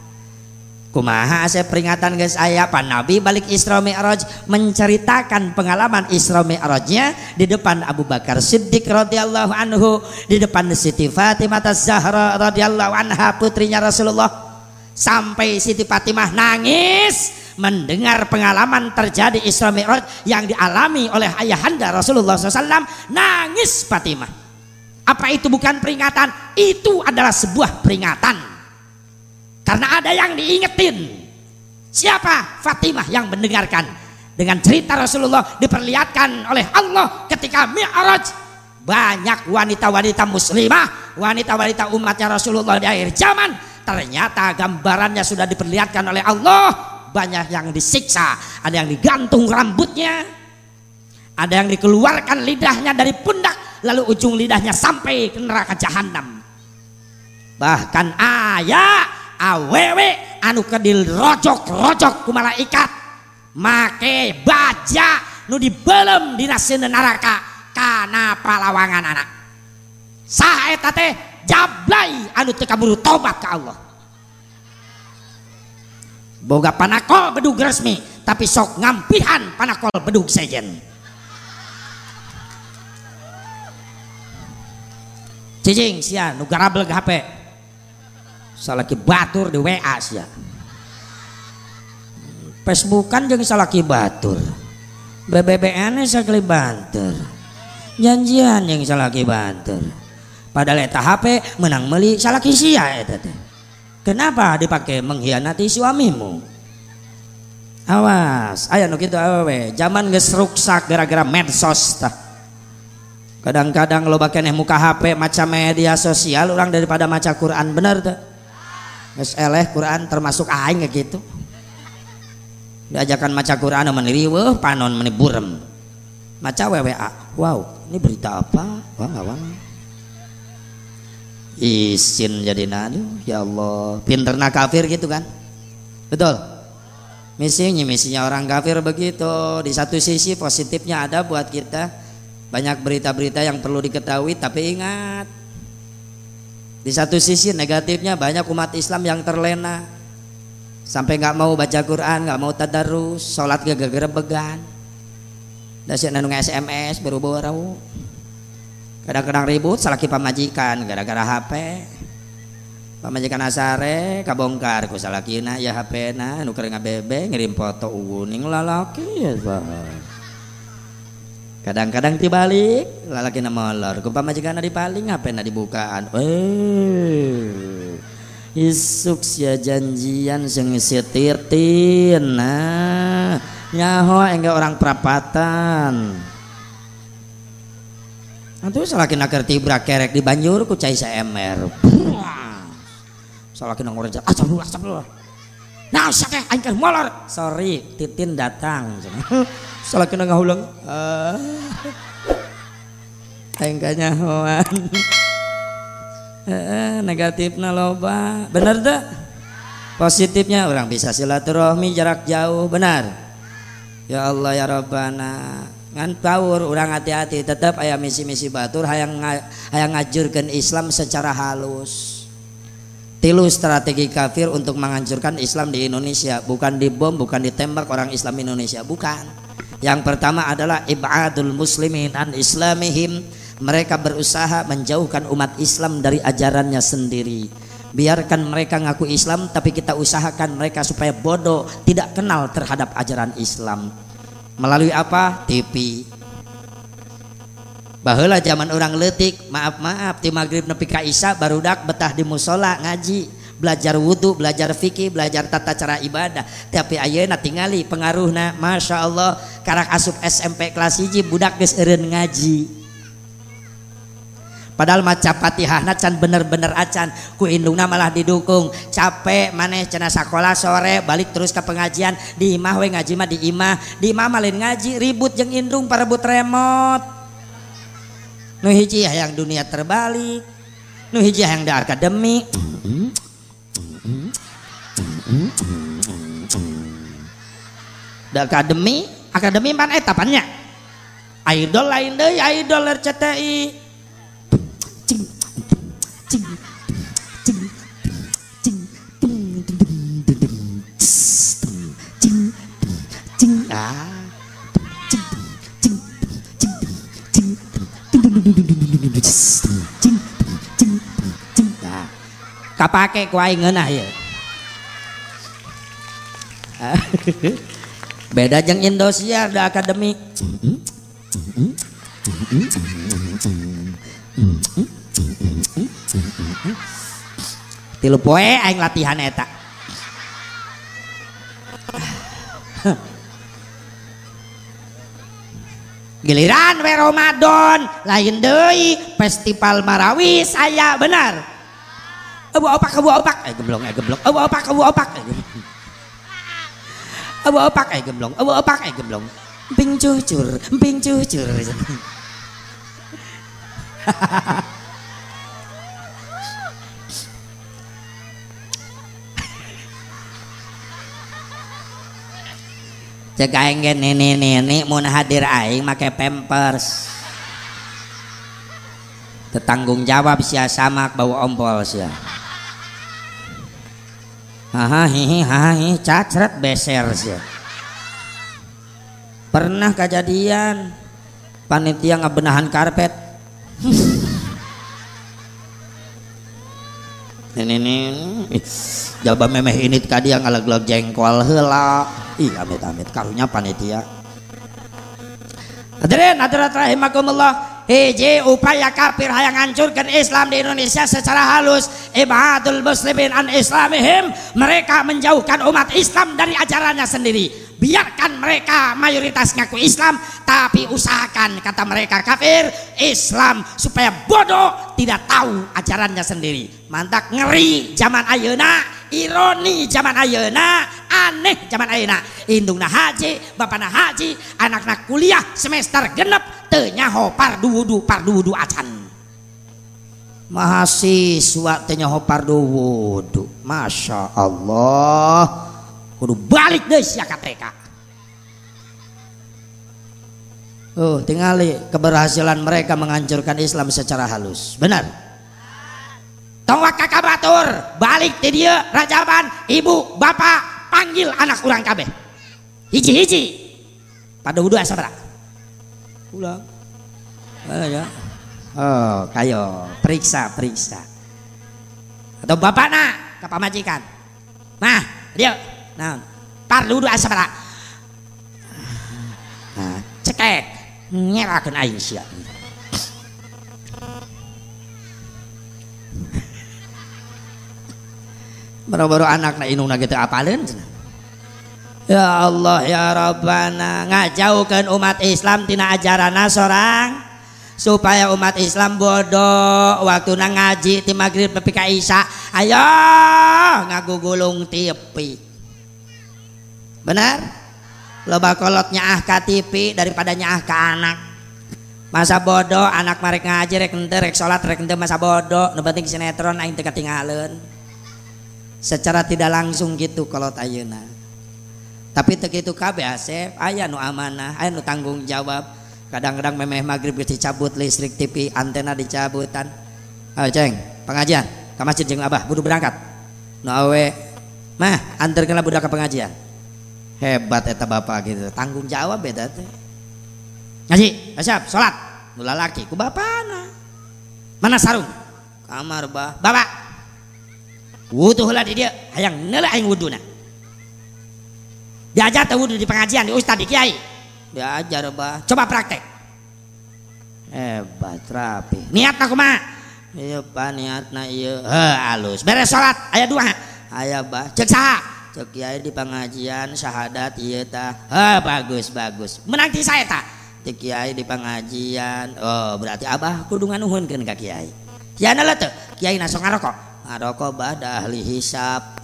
Kumaha saya peringatan guys ayah Pak Nabi balik Isra Mi'raj menceritakan pengalaman Isra Mi'rajnya di depan Abu Bakar Siddiq radhiyallahu anhu di depan Siti Fatimah Zahra radhiyallahu anha putrinya Rasulullah. Sampai Siti Fatimah nangis mendengar pengalaman terjadi Isra Mi'raj yang dialami oleh ayahanda Rasulullah SAW nangis Fatimah. Apa itu bukan peringatan? Itu adalah sebuah peringatan. Karena ada yang diingetin. Siapa? Fatimah yang mendengarkan. Dengan cerita Rasulullah diperlihatkan oleh Allah ketika Mi'raj banyak wanita-wanita muslimah wanita-wanita umatnya Rasulullah di akhir zaman ternyata gambarannya sudah diperlihatkan oleh Allah banyak yang disiksa, ada yang digantung rambutnya, ada yang dikeluarkan lidahnya dari pundak, lalu ujung lidahnya sampai ke neraka jahanam. Bahkan ayah awewe anu kedil rojok-rojok ku malaikat make baja nu dibelem dina neraka karena palawangan anak. Sah eta teh jablay anu teu kaburu tobat ke Allah boga panakol bedug resmi tapi sok ngampihan panakol bedug sejen. Cicing sia nu garableg HP salaki batur di WA sia. Facebookan jeung salaki batur. BBBN sakali banter. Janjian yang salaki banter. Padahal eta HP menang meli salah kisia eta teh kenapa dipakai mengkhianati suamimu? Awas ayah nu kitu awewe zaman geus gara-gara medsos tah. Kadang-kadang lo keneh muka HP macam media sosial orang daripada maca Quran bener tuh geus eleh Quran termasuk aing gitu diajakan maca Quran meni riweuh panon meni burem. Maca WWA wow ini berita apa? Wah wang isin jadi nadu ya Allah. Pinterna kafir gitu kan? Betul? Misinya misinya orang kafir begitu. Di satu sisi positifnya ada buat kita. Banyak berita-berita yang perlu diketahui tapi ingat. Di satu sisi negatifnya banyak umat Islam yang terlena. Sampai nggak mau baca Quran nggak mau tadarus sholat gak gara began dasar nanu SMS baru-baru kadang-kadang ribut salah pamajikan gara-gara HP pamajikan asare kabongkar ku salah kina ya HP na. Nuker ngabebe ngirim foto uning lalaki ya kadang-kadang dibalik lalaki nama molor. Kumpama jika na dipaling apa na dibukaan. Eh. Isuk sia janjian sing setirtin nah. Nyaho enggak orang perapatan Nanti salah kena kerti kerek di banjur ku cai emer. Salah kena ngorejat. Astagfirullah, astagfirullah. Nah, sakeh aing molor. Sorry, Titin datang. *laughs* salah kena ngahulang ah aing kanyahoan *laughs* eh, negatifnya loba bener tuh positifnya orang bisa silaturahmi jarak jauh benar ya Allah ya Rabbana ngan tawur orang hati-hati tetap ayam misi-misi batur hayang hayang ngajurkan Islam secara halus tilu strategi kafir untuk menghancurkan Islam di Indonesia bukan dibom bukan ditembak orang Islam Indonesia bukan yang pertama adalah ibadul muslimin an islamihim. Mereka berusaha menjauhkan umat Islam dari ajarannya sendiri. Biarkan mereka ngaku Islam tapi kita usahakan mereka supaya bodoh, tidak kenal terhadap ajaran Islam. melalui apa? TV bahula zaman orang letik maaf maaf di maghrib nepi ka isya barudak betah di musola ngaji belajar wudhu belajar fikih belajar tata cara ibadah. Tapi ayeuna tingali pengaruhna masya Allah karak asup SMP kelas hiji budak geus eureun ngaji. Padahal maca Fatihahna can bener-bener acan. Ku indungna malah didukung. Capek maneh cenah sekolah sore balik terus ke pengajian. Di imah we ngaji mah di imah. Di imah malin ngaji ribut jeung indung parebut remote nu hiji yang dunia terbalik. Nu hiji yang di akademi. Da akademi, akademi mana etapannya? Idol lain deh, idol RCTI. Cing, cing, cing, cing, cing, cing, ah. Cing, cing, cing, cing, cing, cing, cing, ah. Kapake ku aing ngeunah ya. *laughs* beda jeng Indosiar da akademik tilu poe aing latihan eta. Giliran we Ramadan lain deui festival Marawis aya benar. Abu opak abu opak. Eh geblong eh geblong abu opak abu opak. Eh, abu opak ay gemblong. Abu opak ay gemblong. Ping cucur ping cucur *laughs* cek aing ge nini nini mun hadir aing make pampers. Tetanggung jawab sia samak bau ompol sia. Haha hihi haha hihi cacret beser sih pernah kejadian panitia ngebenahan karpet. *laughs* Ini nih jalba memeh ini tadi yang alag-alag jengkol hela ih amit amit karunya panitia. Hadirin hadirat rahimakumullah. Hiji upaya kafir hayang hancurkan Islam di Indonesia secara halus. Ibadul muslimin an islamihim. Mereka menjauhkan umat Islam dari ajarannya sendiri. Biarkan mereka mayoritas ngaku Islam tapi usahakan kata mereka kafir Islam supaya bodoh tidak tahu ajarannya sendiri. Mantap ngeri zaman ayeuna ironi zaman ayeuna aneh zaman ayeuna. Indungna haji bapakna haji anak-anak kuliah semester genep tenyaho pardu wudu pardu wudu acan. Mahasiswa tenyaho pardu wudu Masya Allah. Kudu balik deh ya KPK Oh, tinggali keberhasilan mereka menghancurkan Islam secara halus. Benar? Tongwak kakak batur, balik di dia, rajaban, ibu, bapak, panggil anak kurang kabeh. Hiji-hiji. Pada wudhu asal pulang ya? Oh kayo. Periksa periksa. Atau bapak nak? Ke pamajikan nah dia. Nah par dulu asa nah cekek. Nyerakan aing siap baru-baru anak na inung na gitu apalin Ya Allah ya Rabbana ngajaukan umat Islam tina ajarana seorang supaya umat Islam bodoh. Waktu na ngaji ti maghrib nepi ka isya ayo ngagugulung tipi. Benar? Loba kolot nyaah ka TV daripada nyaah ka anak. Masa bodoh anak marek ngaji rek ente rek salat rek ente masa bodoh. Nu sinetron aing teu katinggalin secara tidak langsung gitu kalau ayeuna tapi begitu kabeh asep ayah nu amanah ayah nu tanggung jawab. Kadang-kadang memeh maghrib dicabut listrik TV antena dicabutan. Ayo ceng pengajian ke masjid jeng abah budu berangkat. Nu awe mah antarkanlah budak ke pengajian. Hebat eta bapak gitu tanggung jawab beda teh. Ngaji asap sholat. Nu lalaki ku bapana. Mana sarung? Kamar bah. Bapak wuduhlah di dia. Hayang nela aing wuduna diajar tahu wudu di pengajian di ustad di kiai. Diajar bah coba praktek. Hebat rapi. Niat aku mah iya pak niat na iya. Halus. Beres sholat ayat dua. Ayat bah cek sah cek kiai di pengajian syahadat iya ta. He bagus bagus. Menang di saya ta? Cek kiai di pengajian. Oh berarti abah kudu nganuhun kan kak kiai. Kiai nala tuh kiai nasong ngarokok? Ngarokok bah dah ahli hisap.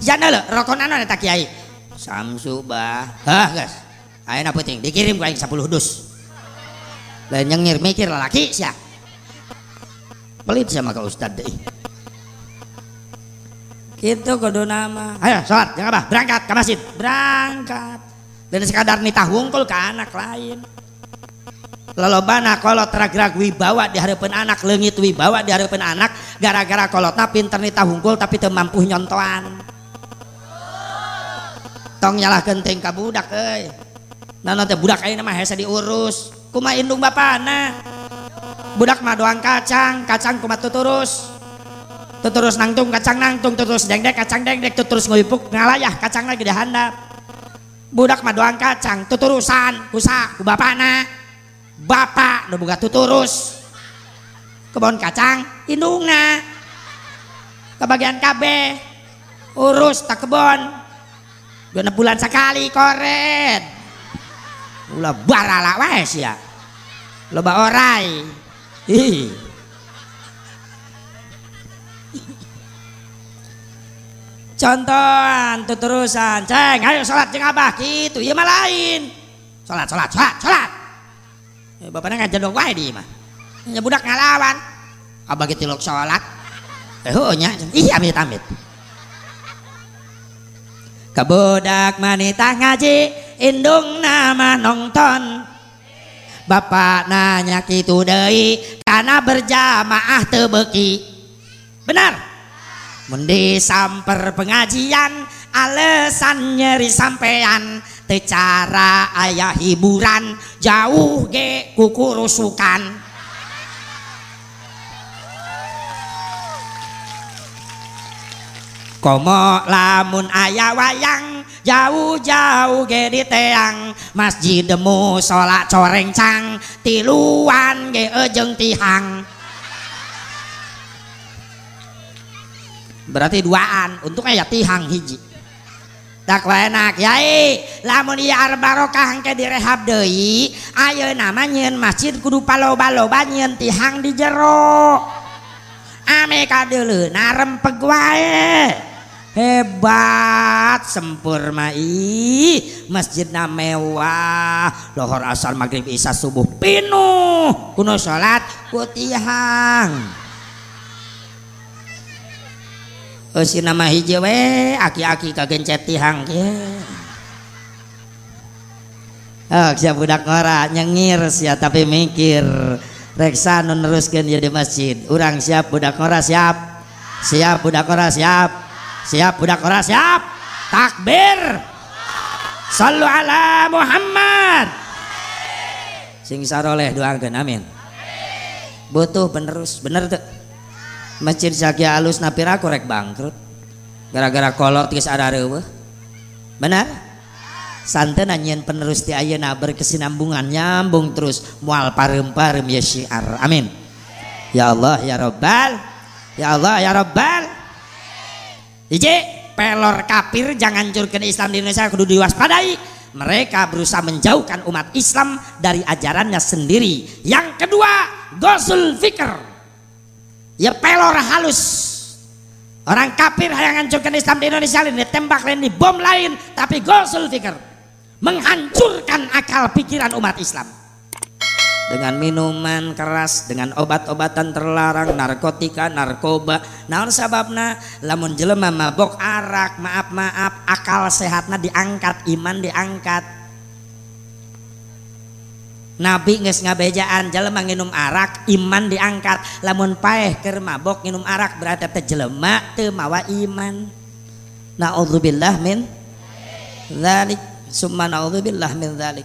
Jana lo rokok nana tak kiai? Samsu bah. Hah guys? Ayo puting. Dikirim ke sepuluh dus. Lain nyengir mikir laki sih pelit sama ke ustad deh. Gitu kudu nama. Ayo sholat. Jangan apa? Berangkat ke masjid. Berangkat. Dan sekadar nitah wungkul ke anak lain lolobana kolot ragrag wibawa di hadapan anak lengit wibawa di hadapan anak gara-gara kolotna pinter nitah wungkul tapi temampu nyontoan tong nyalah genting ka budak nah teh budak ayeuna mah hese diurus. Kuma indung bapana? Budak mah doang kacang kacang kuma tuturus tuturus nangtung kacang nangtung tuturus dengdek kacang dengdek tuturus nguyupuk ngalayah kacang lagi di handap budak mah doang kacang tuturusan kusa ku bapana bapak nu boga tuturus kebon kacang indungna kebagian kabeh urus tak kebon. Dua bulan sekali koret. Ulah barala wes ya. Loba orai. Ih contohan tuturusan ceng ayo sholat jeng abah. Gitu iya mah lain. Sholat sholat sholat sholat bapaknya ngajar dong wae di mah. Ya budak ngalawan. Abah gitu lok sholat. Eh oh nya. Iya amit amit. Kebudak manita ngaji indung nama nonton Bapak nanya gitu deui karena berjamaah tebeki. Benar? Mundi samper pengajian alasan nyeri sampean tecara ayah hiburan jauh ge kukurusukan komo lamun ayah wayang jauh-jauh ge di teang. Masjid demu sholat coreng cang tiluan ge ejeng tihang. Berarti duaan untuk ayat tihang hiji Tak enak Kyai lamun barokah engke direhab deui ayeuna mah nyeun masjid kudu paloba-loba nyeun tihang di jero. Amerika dulu narem pegwae hebat sempur mai masjidna mewah lohor asar magrib Isa subuh pinuh kuno salat ku tihang. Si nama hijau we aki-aki kagencet tihang Oh, siap budak ngora nyengir sia tapi mikir. Reksa neruskan ya di masjid. Orang siap budak ngora siap. Siap budak ngora siap. Siap budak ngora siap. Takbir. Sallu ala Muhammad. Sing saroleh doakan amin. Butuh penerus bener tuh masjid Zaki alus napira korek bangkrut. Gara-gara kolot tis ada reueuh benar? Santen nyanyian penerus ti ayeuna berkesinambungan nyambung terus. Mual parem-parem ya syiar. Amin. Ya Allah ya Rabbal. Ya Allah ya Rabbal. Ije pelor kafir jangan curkan Islam di Indonesia kudu diwaspadai. Mereka berusaha menjauhkan umat Islam dari ajarannya sendiri. Yang kedua gosul fikr ya pelor halus. Orang kafir yang hancurkan Islam di Indonesia ini tembak lain di bom lain tapi gosul fikir menghancurkan akal pikiran umat Islam. Dengan minuman keras dengan obat-obatan terlarang narkotika narkoba. Naon sababna? Lamun jelema mabok arak maaf maaf akal sehatnya diangkat iman diangkat Nabi nges ngabejaan jelema nginum arak iman diangkat. Lamun paeh keur mabok nginum arak berarti teh jelema teu mawa iman. Naudzubillah min dzalik summa naudzubillah min dzalik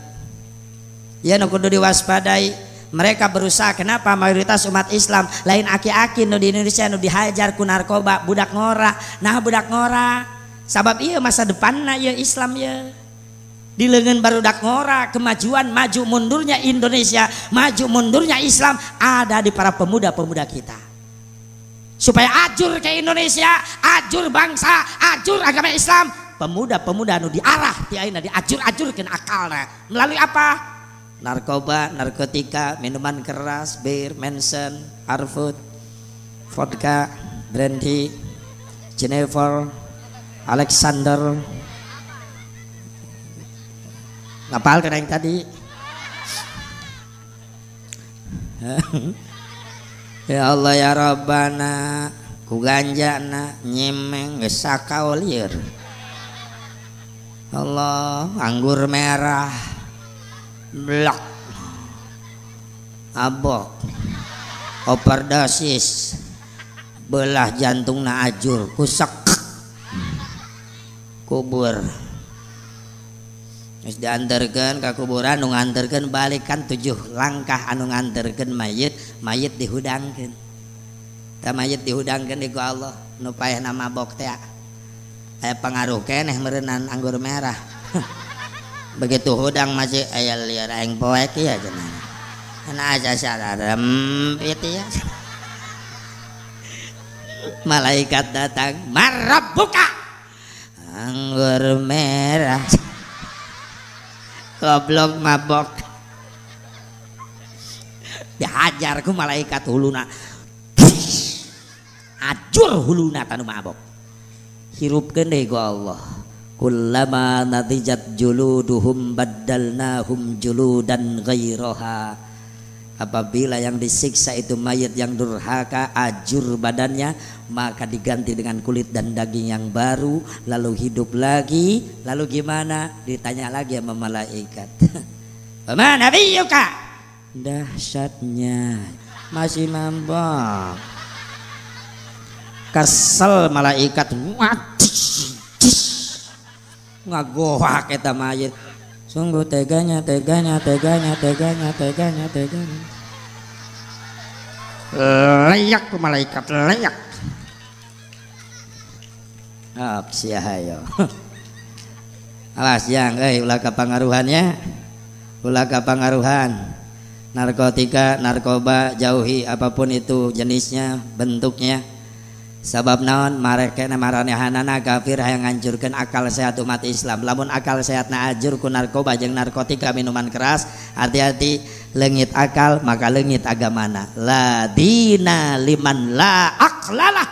ya nu kudu diwaspadai mereka berusaha kenapa mayoritas umat Islam? Lain aki-aki nu di Indonesia nu dihajar ku narkoba budak ngora. Nah budak ngora. Sabab iya masa depan ya Islam ya di lengan barudak ngora kemajuan maju mundurnya Indonesia maju mundurnya Islam ada di para pemuda-pemuda kita. Supaya ajur ke Indonesia ajur bangsa ajur agama Islam pemuda-pemuda nu diarah di aina diajur-ajurkan akalnya. Melalui apa? Narkoba narkotika minuman keras bir mensen harfood vodka brandy Jennifer Alexander ngapal yang tadi. Ya Allah ya Rabbana ku ganjana nyemeng gesakaulir Allah anggur merah. Blok abok. Overdosis belah jantung na ajur kusak kubur diantarkan ke kuburan anu ngantarkan balikan tujuh langkah anu ngantarkan mayit mayit dihudangkan tak mayit dihudangkan di Allah nu payah nama bok teh aya pengaruh keneh merenan anggur merah. *laughs* Begitu hudang masih aya liar aing poek ya cenah ana aja sararem itu ya. Malaikat datang buka! Anggur merah *laughs* goblok mabok. Dihajar ku malaikat huluna. Acur huluna tanu mabok. Hirupkeun deui ku Allah. Kullama natijat juluduhum baddalnahum juludan ghairaha apabila yang disiksa itu mayat yang durhaka ajur badannya maka diganti dengan kulit dan daging yang baru lalu hidup lagi. Lalu gimana? Ditanya lagi sama malaikat. *laughs* Dahsyatnya. Masih mabok kesel malaikat. Ngagohak kita mayat Sungguh teganya, teganya, teganya, teganya, teganya, teganya. Layak malaikat, layak. Oh, sia hayo. Awas *laughs* yang, eh ulah kepengaruhannya. Ulah kepengaruhan. Narkotika, narkoba jauhi apa pun itu jenisnya, bentuknya. Sabab naon mereka maranehanana kafir yang ngancurkan akal sehat umat Islam. Lamun akal sehat na ajur ku narkoba jeung narkotika minuman keras, hati-hati lengit akal maka lengit agamana. La dina liman la aklalah.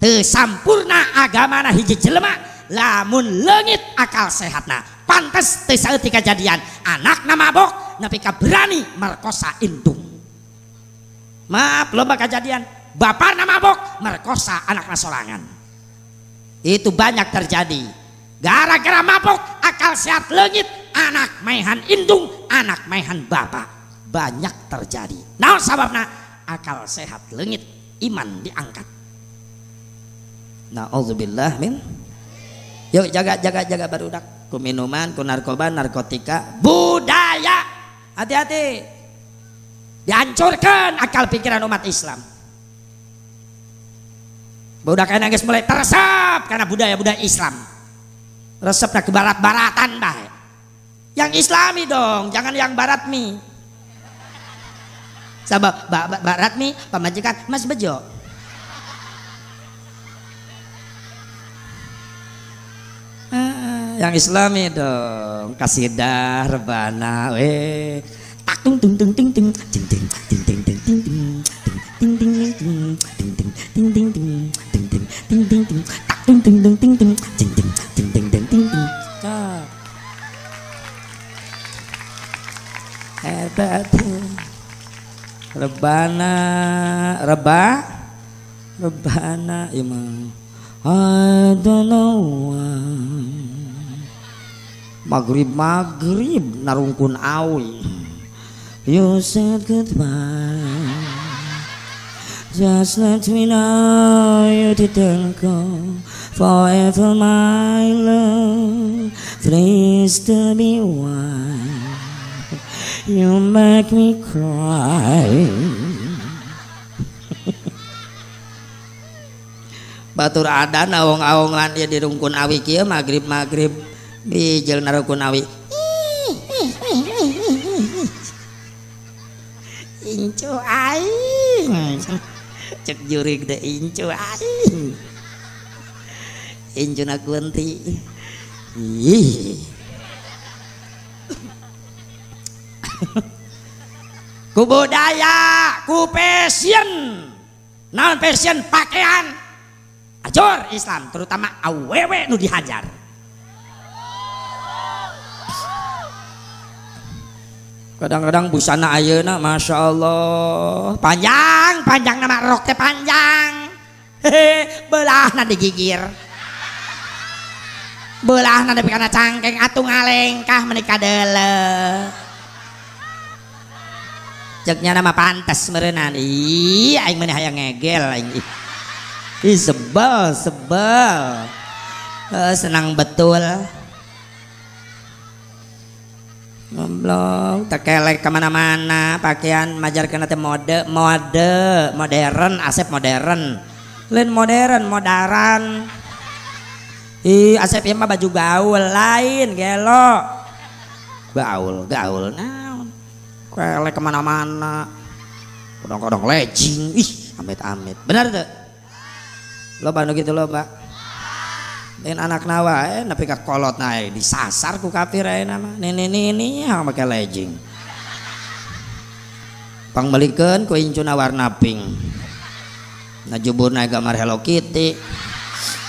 Teu sampurna agamana hiji jelema lamun lengit akal sehatna. Pantes teu kejadian anak nama mabok nepi ka berani merkosa indung. Maaf loba kejadian bapak nama mabok merkosa anak nasolangan itu banyak terjadi. Gara-gara mabok akal sehat legit anak maihan indung anak maihan bapak. Banyak terjadi. Nah sababna akal sehat legit iman diangkat. Na'udzubillah min. Yuk jaga jaga jaga barudak ku minuman, ku narkoba, narkotika, budaya. Hati-hati. Dihancurkan akal pikiran umat Islam. Budak enak guys mulai teresap karena budaya-budaya Islam. Resepnya ke barat-baratan dah. Yang Islami dong, jangan yang barat mi. Sabab ba, ba, barat mi pemajikan Mas Bejo. Ah, yang Islami dong, kasidah, rebana, weh. Tak tung tung tung ting ting ting ting ting ting ting ting ting ting ting ting ting ting ting ting ting ting ting ting tak ting ting ting ting ting ting ting ting ting ting ting ting hebat rebana reba rebana imam don't know maghrib maghrib narungkun awi. You said goodbye Just let me know you didn't go forever, my love. Please tell me why you make me cry. *laughs* Batur ada nawong-awongan dia di rungkun awi kia maghrib maghrib di jalan narukun awi. *laughs* Incu aing cek jurig de incu aing. Incu na kunti ih. Ku budaya ku passion. Non passion? Pakaian. Ajor Islam terutama awewe nu dihajar kadang-kadang busana ayeuna masya Allah. Panjang panjang nama rok panjang. Hehe belah nanti gigir. Belah nanti karena cangkeng atung ngalengkah menikah dele ceknya nama pantas merenan iya aing mana hayang ngegel aing. Ih sebel sebel. Uh, senang betul Goblok, tekelek ke mana-mana, pakaian majar kena mode, mode, modern, asep modern, lain modern, modern. Ih, asep mah baju gaul lain, gelo. Gaul, gaul, nah, kelek ke mana-mana, kadang-kadang legging, ih, amit-amit, benar tuh? Lo bantu gitu lo, mbak. Dan anak nawa eh napi ka kolot naik disasar ku kafir ae nama. Nini nini yang make legging. Pangbelikeun ku incuna warna pink. Najubur naik gambar Hello Kitty.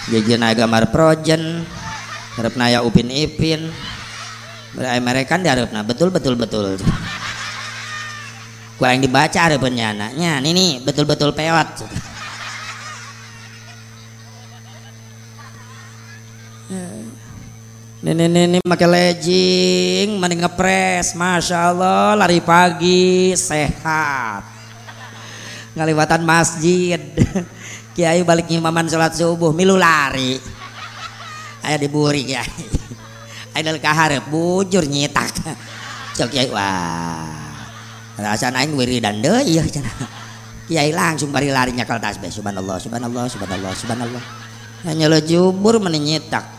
Jejeun naik gambar Frozen. Harap naya Upin Ipin. Berai mereka diharapna betul betul betul. Ku yang dibaca hareupeunnya anaknya. Nini betul betul peot. Nenek-nenek pakai legging, mending ngepres, masya Allah, lari pagi, sehat. Ngaliwatan masjid, *laughs* kiai balik imaman sholat subuh, milu lari. Ayah diburi kiai. *laughs* Ayah kahar, bujur nyitak. *laughs* Cok kiai, wah. Rasa naik wiridan deh, iya. Kiai langsung bari lari nyakal tasbih. Subhanallah, subhanallah, subhanallah, subhanallah. hanya lo jubur menyenyitak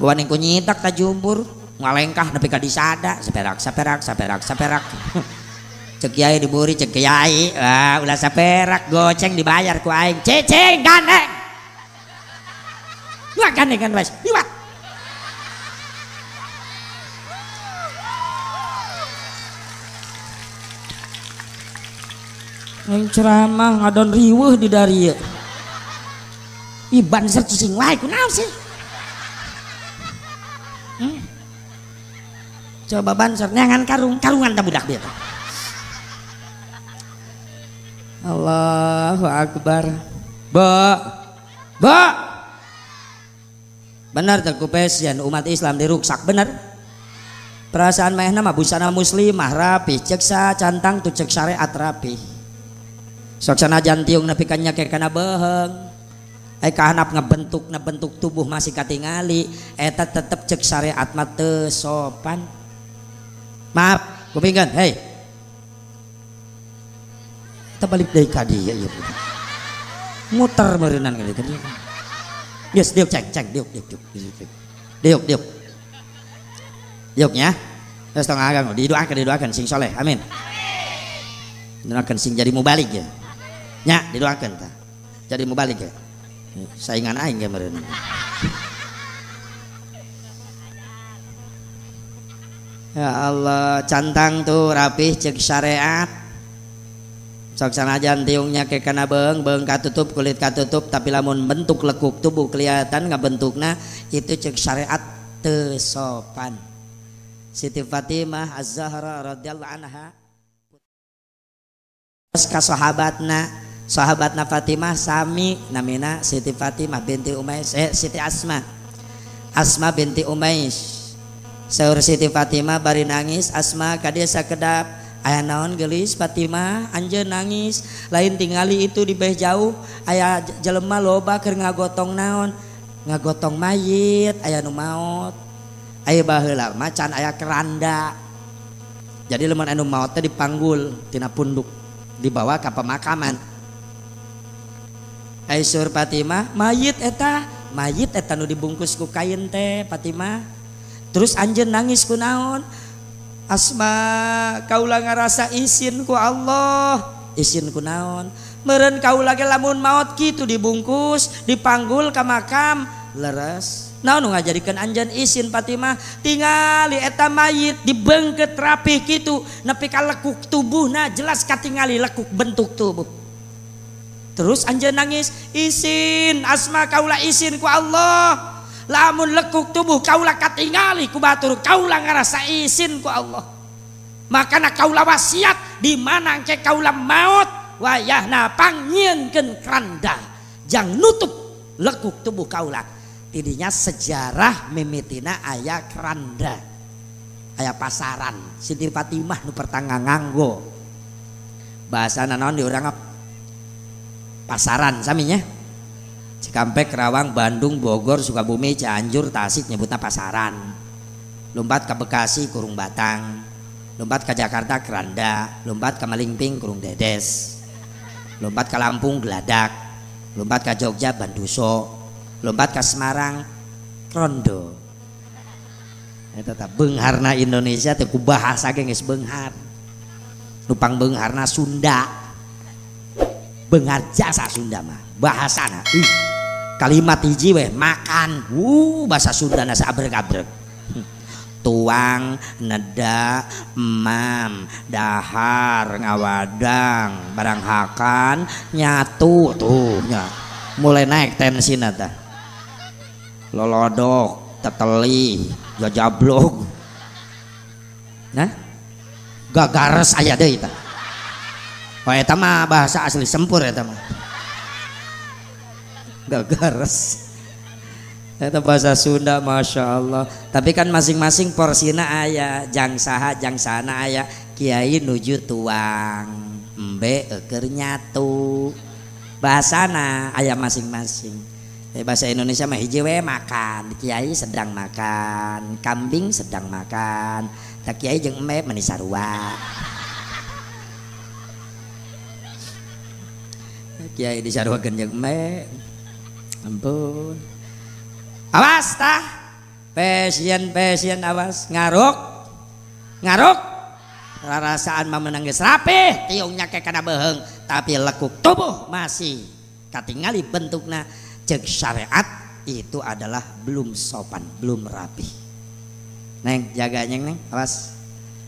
bukan yang nyitak tak jubur ngalengkah tapi kadi sada seperak seperak seperak seperak. *laughs* Cek kiai diburi cek kiai. Wah ulah seperak goceng dibayar ku aing. Ceceng gandeng. Wah gandeng kan wes. Liwat Yang ceramah ngadon riweuh di dari Iban ser cicing wae kunaon sih? Hmm? Coba banser nyangan karung, karungan tak budak dia. Allahu Akbar. Ba. Ba. Benar terkupesian umat Islam diruksak benar. Perasaan mah nama busana muslimah rapi cek sa cantang tu cek syariat rapi. Sok sanajan tiung nepi kanya ke kana beheng. Ai kahanap ngebentuk ngebentuk tubuh masih katingali eta tetep cek syariat mate sopan. Maaf, kupingkan, hei. Kita balik dari kadi ya, iya. Muter merenan kali kadi. Yes, diuk cek cek diuk diuk diuk diuk diuk diuk diuknya. Terus tengah agang didoakan didoakan sing soleh, amin. Didoakan sing jadi mubalik ya. Nya didoakan ta. Jadi mubalik ya saingan aing kemarin Ya Allah cantang tuh rapih cek syariat. Sok sanajan tiungnya ke kana beng beng katutup kulit katutup tapi lamun bentuk lekuk tubuh kelihatan nggak bentuknya itu cek syariat tesopan Siti Fatimah Az-Zahra radhiyallahu anha. Ka sahabat na Fatimah sami namina Siti Fatimah binti Umais. Eh, Siti Asma. Asma binti Umais. Saur Siti Fatimah bari nangis. Asma kadia sakedap ayah naon gelis Fatimah? Anjeun nangis. Lain tingali itu di beh jauh. Ayah jelema loba keur ngagotong naon? Ngagotong mayit. Ayah nu maot. Ayah baheula macan ayah keranda. Jadi leman anu maot dipanggul tina punduk. Dibawa ke pemakaman. Aisur Fatimah mayit eta mayit eta nu dibungkus ku kain teh Fatimah terus anjen nangis ku naon? Asma kaula ngarasa isin ku Allah. Isin ku naon? Meren kaula ge lamun maot kitu dibungkus dipanggul ka makam. Leres. Naon nu ngajadikeun anjeun isin Fatimah tingali eta mayit dibengket rapih kitu nepi ka lekuk tubuhna jelas katingali lekuk bentuk tubuh. Terus anja nangis, isin asma kaulah isin ku Allah. Lamun lekuk tubuh kaulah katingali ku batur, kaulah ngerasa isin ku Allah. Makana kaulah wasiat di mana ke kaulah maut wayahna pangnyieunkeun keranda jang nutup lekuk tubuh kaulah. Tidinya sejarah mimitina ayah keranda. Ayah pasaran. Siti Fatimah nu pertangga nganggo. Bahasa nanon di orang pasaran saminya Cikampek, Kerawang, Bandung, Bogor, Sukabumi, Cianjur, Tasik nyebutnya pasaran. Lompat ke Bekasi kurung Batang. Lompat ke Jakarta Keranda. Lompat ke Malingping kurung Dedes. Lompat ke Lampung Geladak. Lompat ke Jogja Banduso. Lompat ke Semarang Rondo. Tetap Bengharna Indonesia itu bahasa gengs Benghar. Nupang Bengharna Sunda bengar jasa Sunda mah bahasana uh, kalimat hiji weh makan. Uh bahasa Sunda nasa abrek-abrek hmm. tuang neda emam dahar ngawadang barang hakan nyatu. Tuh nya. Mulai naik tensi nata lolodok teteli gajablog nah? Gagares ayah deh itu Oh eta mah bahasa asli sempur eta mah. Gagares. Eta bahasa Sunda Masya Allah. Tapi kan masing-masing porsina ayah Jang saha jang sana ayah Kiai nuju tuang Mbe eker nyatu. Bahasana ayah masing-masing. Eh, Bahasa Indonesia mah hiji we makan. Kiai sedang makan Kambing sedang makan. Tak kiai jeng embe menisarua Kiai disarwakeun jeung me ampun. Awas tah pasien pasien awas. Ngaruk. Ngaruk. Rasaan mah menangis rapi tiungnya kayak kana beheng. Tapi lekuk tubuh masih katingali bentuknya cek syariat itu adalah belum sopan belum rapi neng jaga neng. Awas.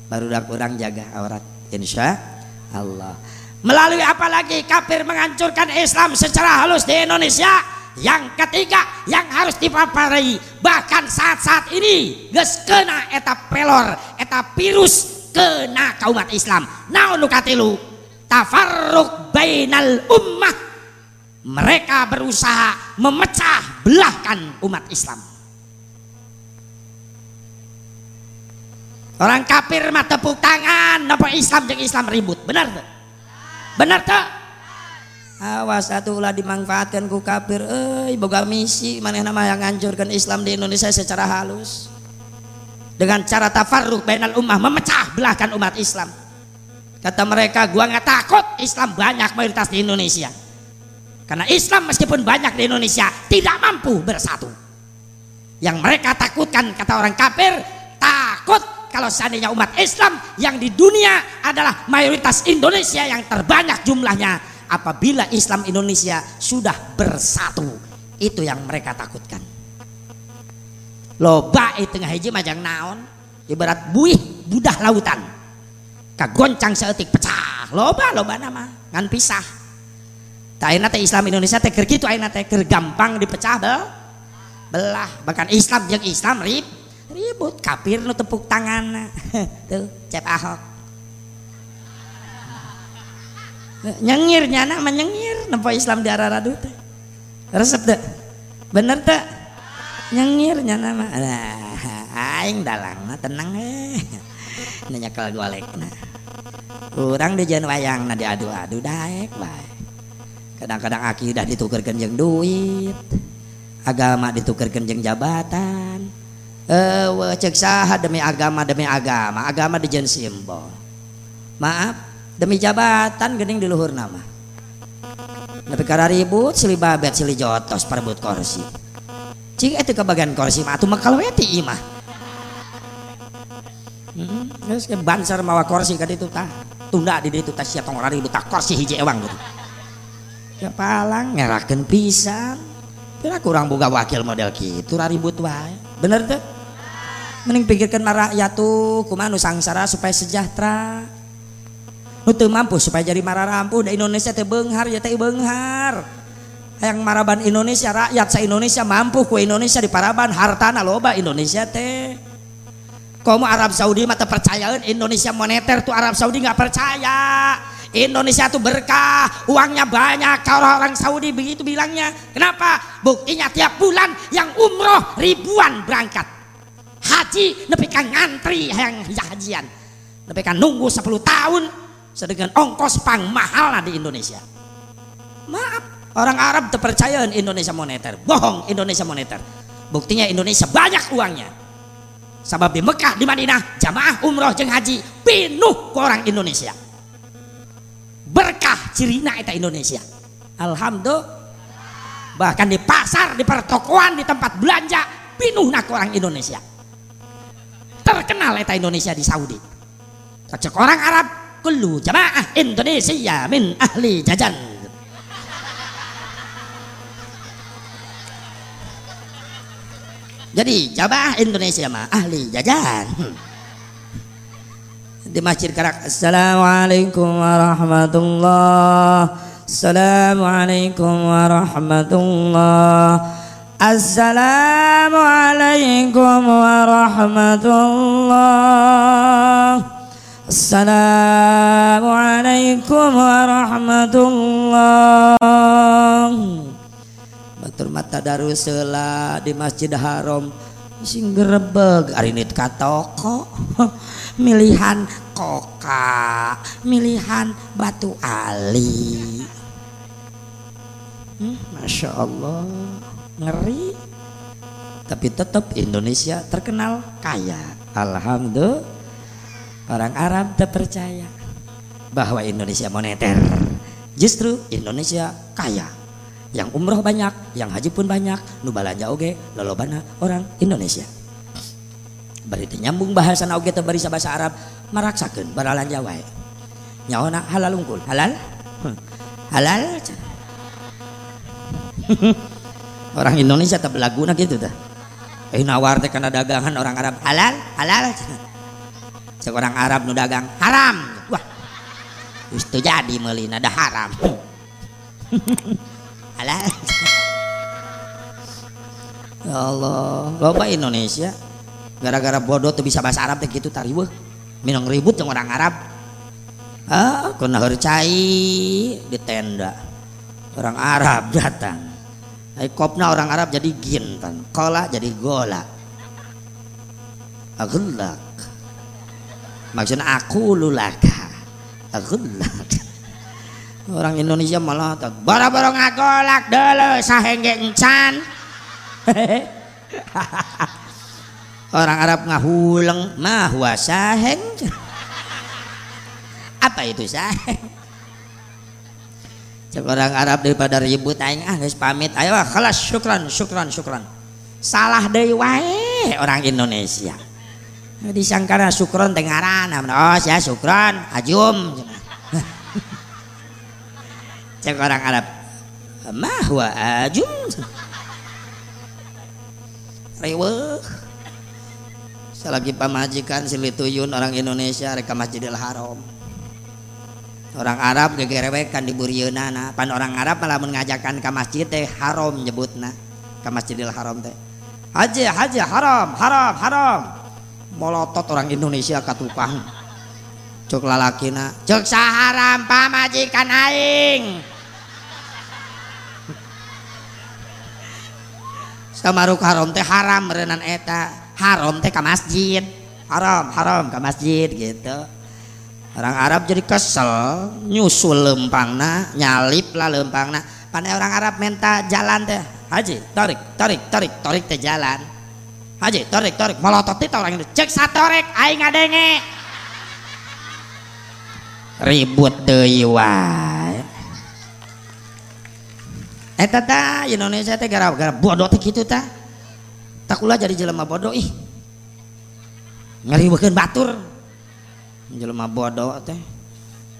Baru kurang jaga aurat. Insya Allah melalui apa lagi? Kafir menghancurkan Islam secara halus di Indonesia. Yang ketiga yang harus dipapari bahkan saat-saat ini ges kena eta pelor eta virus kena kaum umat Islam. Naon nu katilu tafarruq bainal ummah. Mereka berusaha memecah belahkan umat Islam. Orang kafir mah tepuk tangan napa Islam jeung Islam ribut benar tuh benar tuh awas satu ulah dimanfaatkan ku kafir. Eh boga misi mana nama yang ngancurkan Islam di Indonesia secara halus. Dengan cara tafarruq bainal ummah memecah belahkan umat Islam. Kata mereka gua nggak takut Islam banyak mayoritas di Indonesia. Karena Islam meskipun banyak di Indonesia tidak mampu bersatu. Yang mereka takutkan kata orang kafir takut kalau seandainya umat Islam yang di dunia adalah mayoritas Indonesia yang terbanyak jumlahnya apabila Islam Indonesia sudah bersatu itu yang mereka takutkan. Loba itu tengah hiji majang naon? Ibarat buih budah lautan. Kagoncang seetik pecah. Loba loba nama. Ngan pisah. Tak teh Islam Indonesia teh kitu ayeuna teh gampang dipecah bel belah. Bahkan Islam jeung Islam rib ribut kafir nu tepuk tangan. *laughs* Tuh cep ahok. Nyengir nyana menyengir nempo Islam di arah radu teh. Resep teh. Bener teh. Nyengirnya nama nah, aing dalang nah, tenang eh. *laughs* Nanya kalau golek nah. Kurang di jen wayang nah diadu-adu daek baik kadang-kadang aki udah ditukerkan jeng duit. Agama ditukerkan jeng jabatan eh cek sah demi agama demi agama agama di jen simbol maaf demi jabatan gening di luhur nama tapi karena ribut silih babet silih jotos perebut kursi cing itu kebagian kursi mah atuh makal weti imah Terus ke bansar mawa kursi kan itu tah tunda di itu tah sia tong ribut tah kursi hiji ewang gitu. Kepalang ngerakeun pisan. Kira kurang boga wakil model kitu ribut wae. Bener tuh? Mending pikirkan rakyat tuh kumaha supaya sejahtera. Nu mampu supaya jadi marah rampuh da Indonesia teh beunghar ya teh yang maraban Indonesia rakyat sa Indonesia mampu ku Indonesia di paraban hartana loba Indonesia teh. Kamu Arab Saudi mata percayaan Indonesia moneter tuh Arab Saudi nggak percaya. Indonesia tuh berkah uangnya banyak. Kalau orang Saudi begitu bilangnya kenapa? Buktinya tiap bulan yang umroh ribuan berangkat haji nepi kan ngantri yang hajian nepi kan nunggu 10 tahun sedangkan ongkos pang mahal di Indonesia maaf Orang Arab terpercaya Indonesia moneter. Bohong Indonesia moneter. Buktinya Indonesia banyak uangnya. Sebab di Mekah, di Madinah, jamaah umroh jeng haji penuh ke orang Indonesia. Berkah cirina itu Indonesia. Alhamdulillah. Bahkan di pasar, di pertokoan, di tempat belanja penuh nak orang Indonesia. Terkenal itu Indonesia di Saudi. Kecek orang Arab, kullu jamaah Indonesia min ahli jajan Jadi jamaah Indonesia mah ahli jajan. Di Masjid Karak. Assalamualaikum warahmatullah. Assalamualaikum warahmatullah. Assalamualaikum warahmatullah. Assalamualaikum warahmatullah batur mata darusela di Masjid Haram. Sing gerebeg ari nit ka toko. *laughs* Milihan koka. Milihan batu ali. Hmm, Masya Allah ngeri tapi tetap Indonesia terkenal kaya. Alhamdulillah. Orang Arab terpercaya bahwa Indonesia moneter. Justru Indonesia kaya. Yang umroh banyak yang haji pun banyak nu balanja oge lolobana orang Indonesia. Berarti nyambung bahasa oge teu bari bahasa Arab maraksakeun baralanja wae nyaona halal unggul. Halal? Halal orang Indonesia tak belaguna gitu dah. Eh nawar teh kana dagangan orang Arab. Halal halal cek orang Arab nu dagang haram. Wah. Itu jadi melina dah haram. *laughs* Halal ya Allah. Loba Indonesia gara-gara bodoh tuh bisa bahasa Arab teh gitu tariweuh minang ribut yang orang Arab. Ah kena cai di tenda. Orang Arab datang kopna orang Arab jadi gintan kola jadi gola. Agulak maksudnya aku lulaka. Agulak orang Indonesia malah tak boro-boro ngagolak dulu sahenge encan. *laughs* Orang Arab ngahuleng mah wasaheng apa itu saheng orang Arab daripada ribut aing ah guys pamit. Ayo kelas syukran syukran syukran. Salah deui wae orang Indonesia. Disangkana syukron tengaran oh saya syukron ajum *laughs* cek orang Arab mahwa ajum reweh selagi pamajikan silituyun orang Indonesia reka Masjidil Haram orang Arab gegerewekan di burieunana pan orang Arab malah mengajakan ke masjid teh haram nyebutna. Ke Masjidil Haram teh. Haji haji haram haram haram. Molotot orang Indonesia ka tukang. Cuk lalakina cuk saharam pamajikan aing. Samaruk haram teh haram merenan eta. Haram teh ke masjid. Haram haram ke masjid gitu orang Arab jadi kesel nyusul lempangna nyalip lah lempangna. Pandai orang Arab minta jalan teh haji tarik tarik tarik tarik teh jalan. Haji tarik tarik melotot itu orang itu cek satorek aing ngadenge. Ribut deui wae. Eta eh, ta Indonesia teh gara-gara bodoh teh kitu ta. Tak ulah jadi jelema bodoh ih. Ngariweukeun batur jelema bodoh teh.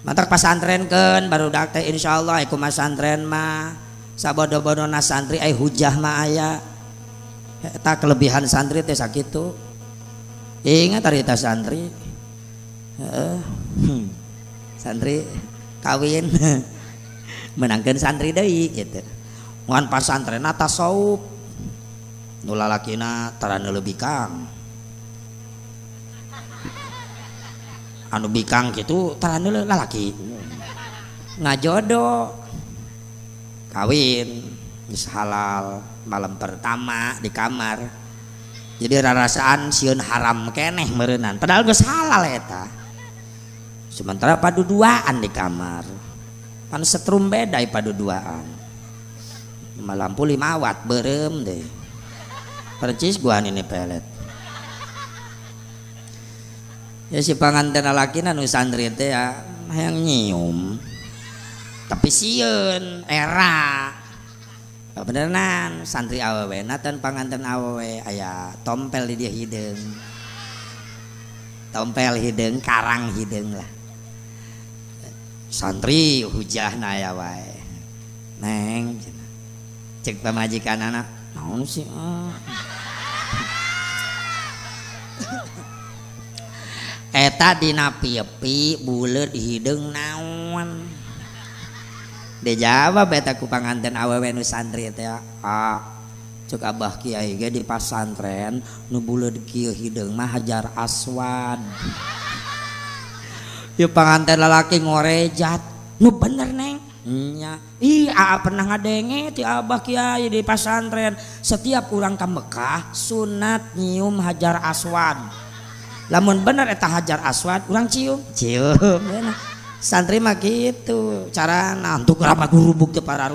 Mantak pasantrenkeun baru dak teh insyaallah iku masantren mah. Sabodo-bodo na santri ai hujah mah aya. Eta kelebihan santri teh sakitu. Ingat harita santri. Uh, hmm. santri kawin. *laughs* Menangkan santri deui gitu. Ngan pasantren atas saup nula lakina tarana lebih kang anu bikang gitu tarana lalaki ngajodo kawin. Bis halal. Malam pertama di kamar. Jadi rarasaan siun haram keneh merenan padahal gak halal eta. Sementara padu duaan di kamar. Pan setrum beda padu duaan lampu lima watt berem deh. Percis gua ini pelet ya si panganten laki nu santri teh ya yang nyium. Tapi sieun era. Beneran santri awewe natan panganten awewe. Ayah tompel di dia hidung tompel hidung karang hidung lah. Santri hujah naya wae. Neng cek pemajikan anak naon sih ah. *laughs* eta dina pipi bulet hidung naon. Dijawab eta ku panganten awewe nu santri teh ah cek abah kiai ge di pasantren nu bulet kieu hidung mah hajar aswad. Yuk panganten lalaki ngorejat nu bener neng? Iya pernah ngadenge ti abah kiai di pasantren. Setiap kurang ke Mekah sunat nyium hajar aswad lamun bener eta hajar aswad kurang cium. Cium. Santri mah gitu cara nah untuk rama guru bukti para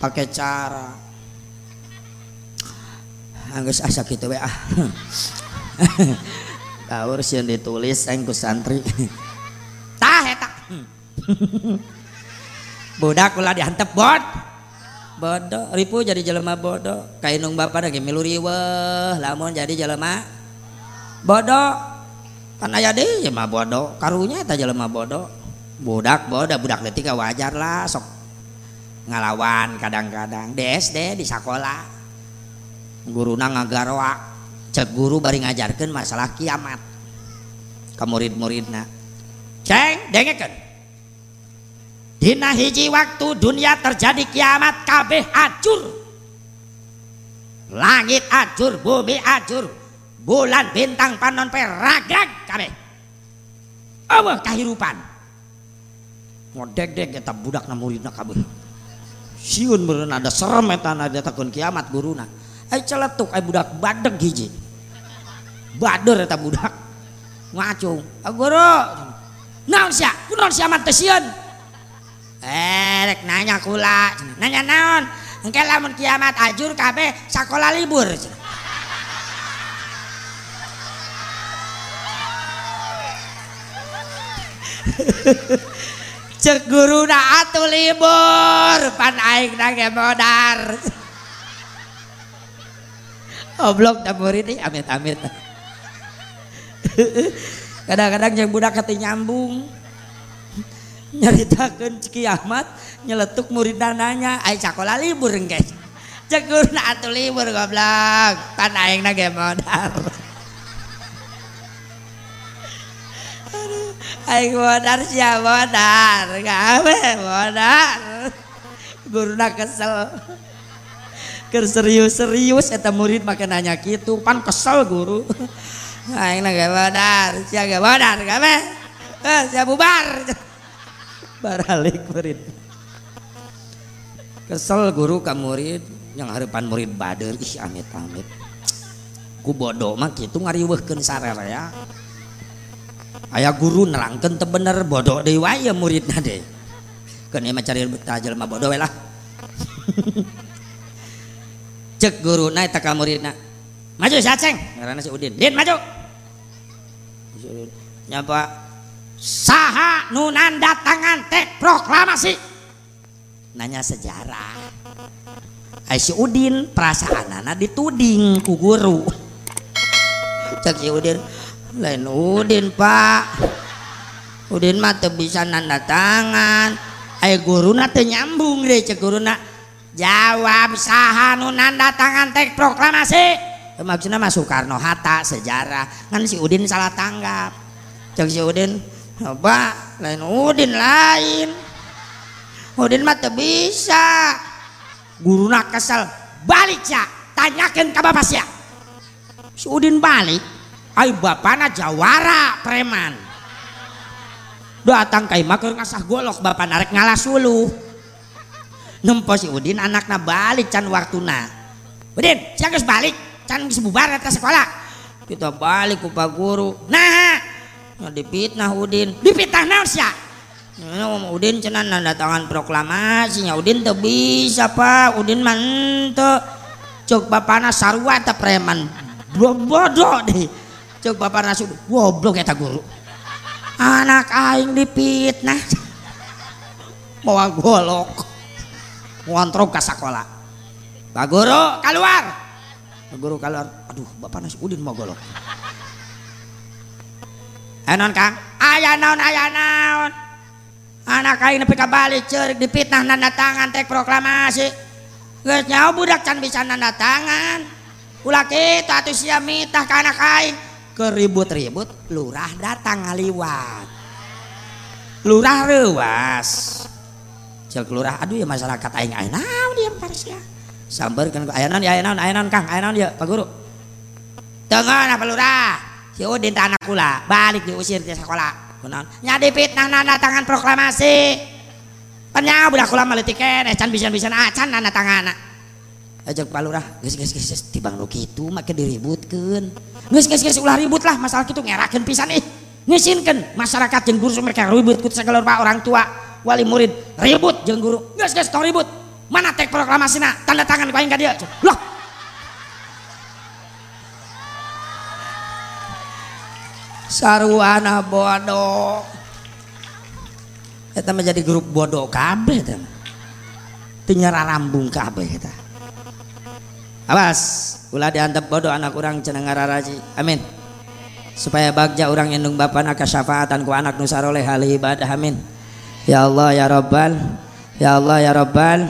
pakai cara. Anggus asa gitu we ah. *laughs* Kaur yang ditulis engku santri. *laughs* Tah eta. *laughs* Budak ulah dihantep bot. Bodoh ripu jadi jelema bodoh kainung bapak lagi milu riweh lamun jadi jelema bodoh. Kan aya deh ya mah bodoh. Karunya eta jelema bodoh. Budak bodoh budak letik wajar lah sok ngalawan kadang-kadang. DSD di sekolah guru ngagaroak cek guru bari ngajarkan masalah kiamat ke murid-muridna. Ceng dengekeun. Dina hiji waktu dunia terjadi kiamat kabeh acur. Langit acur bumi acur bulan bintang panon peragag kabeh. Allah kehidupan deg kita budak na muridna kabeh. Siun beren ada serem eta ada takun kiamat guruna. Ai celetuk ai budak badeg hiji. Bader eta budak. Ngacung guru naon sia? Kunaon sia mah teh eh nanya kula. Nanya naon? Engke lamun kiamat ajur kabeh sekolah libur *laughs* cek guru na libur pan aing nage modar. *laughs* Oblok da murid amit amit *laughs* kadang-kadang yang budak kati nyambung. Nyaritakeun kiamat nyeletuk murid dananya ai sekolah libur guys cegurna atuh libur goblok. Pan aing na ge modal aing modar sia modar gawe modar. Guruna kesel. Ker serius-serius eta murid make nanya kitu pan kesel guru. Aing na ge modar sia ge modar gawe. Eh bubar. Baralik murid. Kesel guru ke murid yang harapan murid bader ih amit amit ku bodoh mah gitu ngariwehkeun sararea ayah guru nerangkan teu bener bodoh deui wae ya muridna deh. Ieu mah cari jelema bodoh we lah *laughs* cek guru naik tak muridna maju si Aceng. Ngaranna si Udin. Din maju. Nyapa? Saha nunanda tangan teh proklamasi. Nanya sejarah. Si Udin perasaan anak dituding ku guru. Cek si Udin lain Udin Pak. Udin mah teu bisa nanda tangan. Aya guruna teu nyambung deh cek guruna. Jawab saha nu nanda tangan teh proklamasi. Maksudnya mas Soekarno Hatta sejarah. Kan si Udin salah tanggap. Cek si Udin coba lain Udin lain. Udin mah teu bisa. Guruna kesel. Balik ya tanyakan ke bapak sia si Udin balik ayo bapaknya jawara preman. Datang kai makar ngasah golok bapak narek ngalah sulu nempo si Udin anaknya balik can waktuna. Udin siang balik can sebubar atas sekolah. Kita balik ke pak guru nah Ya, dipitnah Udin. Dipitnah naon sia? Ya, Udin cenah nanda tangan proklamasinya Udin tuh bisa pak. Udin mah teu cok bapana sarua ta preman. Bodoh deh cok bapana sudah goblok eta guru anak aing dipitnah bawa golok ngontrok ke sekolah Pak Guru keluar Pak Guru keluar aduh bapak nasi Udin mau golok Anon kang, ayah naon ayah naon. Anak kain nepi balik cerik dipitnah nanda tangan tek proklamasi. Geus nyaho budak can bisa nanda tangan. Ulah kitu atuh sia mitah ka anak kain. Keribut-ribut lurah datang ngaliwat. Lurah rewas. Cek lurah aduh ya masyarakat aing aing naon dia parsia. Sambarkeun aya naon aya naon aya naon Kang aya naon ya Pak Guru. Tengah apa lurah? si Udin anak kula balik diusir di sekolah kunaon nyadi fitnah nana tangan proklamasi penya budak kula maletik kene can bisa-bisa acan nana tangan ajak palurah geus geus geus tibang nu kitu make diributkeun. Geus geus geus ulah ribut lah masalah kitu ngerakeun pisan ih. Ngisinkeun masyarakat jeung guru mereka ribut ku segala orang tua wali murid. Ribut jeung guru. Geus geus tong ribut. Mana tek proklamasina tanda tangan ku aing dieu loh! Sarwana bodoh kita menjadi grup bodoh kabeh nyara rambung kabeh kita awas ulah diantep bodoh anak orang cenah ngararaji. Amin. Supaya bagja orang indung bapak nak syafaatan ku anak nusaroleh hal ibadah amin. Ya Allah ya Rabbal ya Allah ya Rabbal.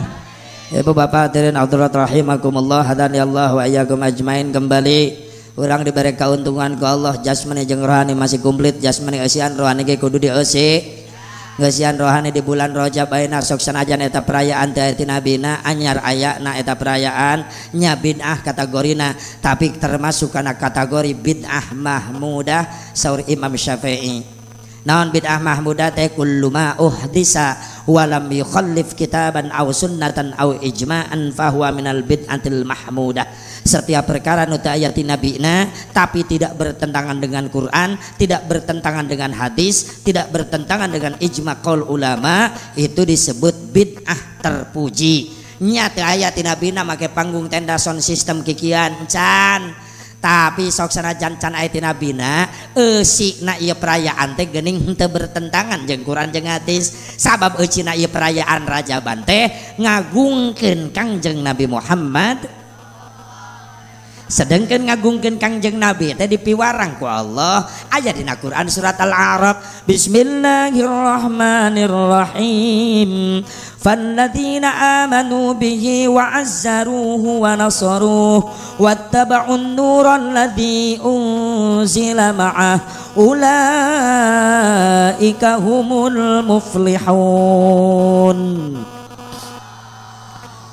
Ibu bapak hadirin Abdurrahman rahimakumullah hadani Allah wa iyyakum ajmain. Kembali orang diberi keuntungan ke Allah jasmani jeung rohani masih komplit jasmani asian rohani ge kudu dieusi ngesian rohani di bulan Rojab ayeuna sok sanajan eta perayaan teh nabina anyar aya na eta perayaan nya bid'ah kategorina. Tapi termasuk kana kategori bid'ah mahmudah saur Imam Syafi'i. Naon bid'ah mahmudah teh kullu ma uhdisa wa lam yukhallif kitaban aw sunnatan aw ijma'an fahuwa minal bid'atil mahmudah setiap perkara nuta ayati nabina tapi tidak bertentangan dengan Quran tidak bertentangan dengan hadis tidak bertentangan dengan ijma qaul ulama itu disebut bid'ah terpuji. Nyata ayati nabina make panggung tenda sound system kikian can tapi soksana jancan Atina Bina e na perayaan teh gening hente bertentangan jeung Quran jeung hadis. Sabab Ecina perayaan Raja Bante ngagungkeun Kangjeng Nabi Muhammad sedangkan ngagungkan kangjeng nabi tadi piwarang ku Allah ayat di Quran surat Al-A'raf Bismillahirrahmanirrahim فالذين آمنوا به وعزروه ونصروه واتبعوا النور الذي أنزل معه أولئك هم المفلحون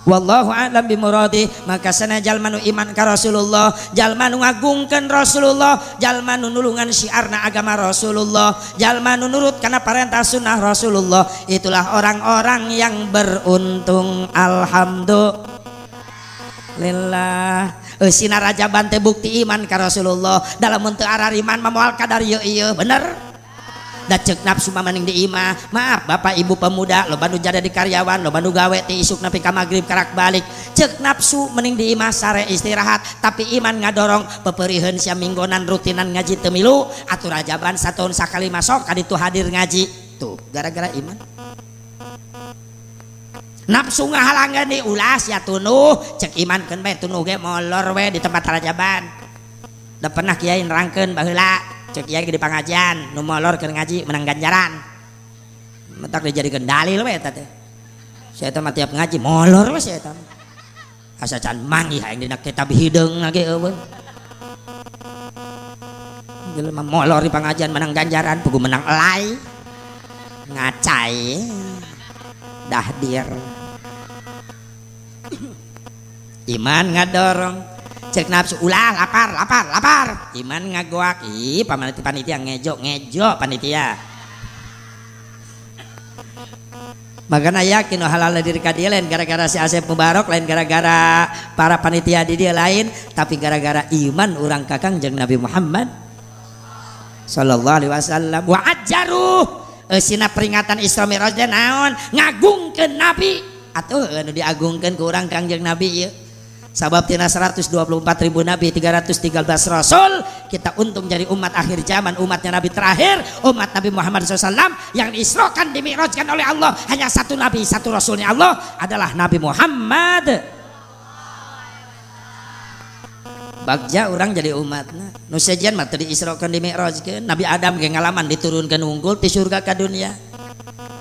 wallahu alam bimuradi. Maka sanajal manu iman ka Rasulullah. Jalma nu ngagungkeun Rasulullah. Jalma nu nulungan syiarna agama Rasulullah. Jalma nu nurut kana perintah sunnah Rasulullah. Itulah orang-orang yang beruntung. Alhamdulillah. Eh, Sinar Raja Bante bukti iman ka Rasulullah. Dalam untuk arah iman memual kadar iya iya bener? da cek nafsu mamaning di imah. Maaf Bapak Ibu pemuda lo bandu jadi di karyawan lo bandu gawe ti isuk nepi ka magrib karak balik. Cek nafsu mening di imah sare istirahat tapi iman ngadorong. Peperihan sia minggonan rutinan ngaji temilu atur ajaban satu sakali masuk kaditu hadir ngaji. Tuh gara-gara iman. Nafsu ngahalangan di ulas ya tunuh. Cek iman kan baik tunuh ge molor we di tempat rajaban udah pernah kiai nerangkan baheula. Cek ya di pengajian nu molor ke ngaji menang ganjaran. Mentak dijadikan dalil we eta teh. Saya teh tiap ngaji molor we saya teh asa can manggih yang dina kitab hideung lagi eueun jelema molor di pengajian menang ganjaran pugu menang elai. Ngacai dahdir. Iman ngadorong cek nafsu. Ulah lapar lapar lapar. Iman ngagoak. Ih panitia panitia ngejo ngejo panitia. Makanya yakin halal diri dia lain gara-gara si Asep Mubarok lain gara-gara para panitia di dia lain tapi gara-gara iman orang kakang jeng Nabi Muhammad. Sallallahu alaihi wasallam. Wa ajaru sina peringatan Isra Mi'raj naon? Ngagungkeun Nabi. Atuh anu diagungkeun ku urang kangjeng Nabi ieu Sabab tina 124 ribu nabi 313 rasul kita untung jadi umat akhir zaman umatnya nabi terakhir umat nabi Muhammad SAW yang diisrokan dimi'rajkan oleh Allah. Hanya satu nabi satu rasulnya Allah adalah nabi Muhammad. Bagja orang jadi umat nu sejian mah diisrokan dimi'rajkan Nabi Adam ke ngalaman diturunkan unggul di surga ke dunia.